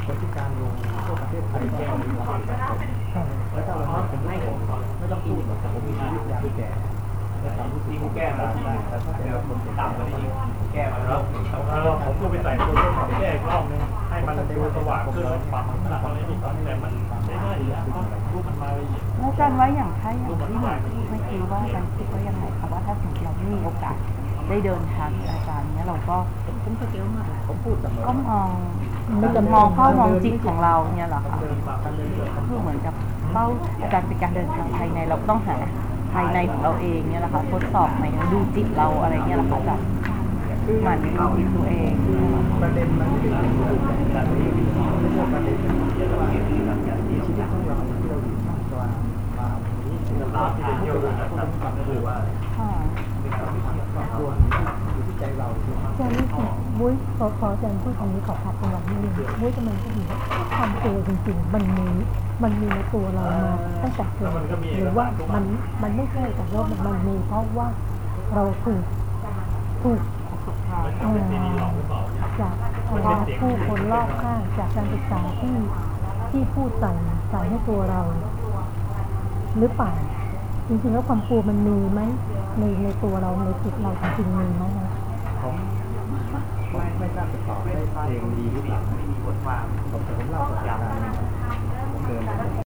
คนพิการลงทั่วประเทศไทยก็มีความสุข แล้วถ้าวันนี้ผมไม่ไม่ต้องพูดแต่ผมมีชีวิตยามแก่และความรู้สึกที่แก้มาได้แต่ถ้าเป็นคนเป็นต่ำกว่านี้แก้มาแล้วแล้วผมก็ไปใส่ตัวเลขขอแก้อีกรอบนึงให้มันดูสว่างขึ้นแล้วปรับน้ำหนักอะไรนี่แต่มันใช้ได้อยู่แล้วรูปมันมาละเอียดอาจารย์ว่าอย่างถ้าอย่างที่หนูพูดเมื่อกี้ว่าอาจารย์คิดว่ายังไงคะว่าถ้าสมมติเราไม่มีโอกาส ได้เดินทางกับอาจารย์เนี้ยเราก็ผมสเกลมากผมพูดเสมอก็มองมันจะมองเป้ามองจิตของเราเนี่ยเหรอคะเดินมาทางเดินเรื่อยก็คือเหมือนกับเป้าอาจารย์เป็นการเดินทางภายในเราก็ต้องหาภายในของเราเองเนี่ยแหละค่ะทดสอบใหม่ดูจิตเราอะไรเงี้ยแหละค่ะอาจารย์หมันดูจิตตัวเองเนี่ยเหรอคะประเด็นมันไม่ได้เป็นเรื่องแบบนี้ไม่ใช่ประเด็นที่ว่าชีวิตของเราที่เราอยู่ท่ามกลางป่านี้ศิลปะที่เป็นผู้คนผู้คนฟังคือว่าค่ะเป็น ความที่ครอบครัวอยู่ที่ใจารย์นี่ค่ะบุ้ยขอขออาจารย์พูดคำนี้ขอพักจังหวะนิดนึงบุ้ยกำลังจะเห็นว่าความกลัวจริงๆ มันมีมันมีในตัวเรามาตั้งแต่เกิดหรือว่ามันมันไม่ใช่แต่ว่ามันมันมีเพราะว่าเราถูกถูกเอ่อจากเอ่อผู้คนรอบข้างจากการศึกษาที่ที่พูดใส่ใส่ให้ตัวเรา หรือเปล่า จริงๆแล้วความกลัวมันมีไหมในในตัวเราในจิตเราจริงๆมีไหมผมไม่ไม่ทราบจะตอบได้เองดีหรือเปล่าไม่มีบทความผมจะเล่าประสบการณ์ผมเดิน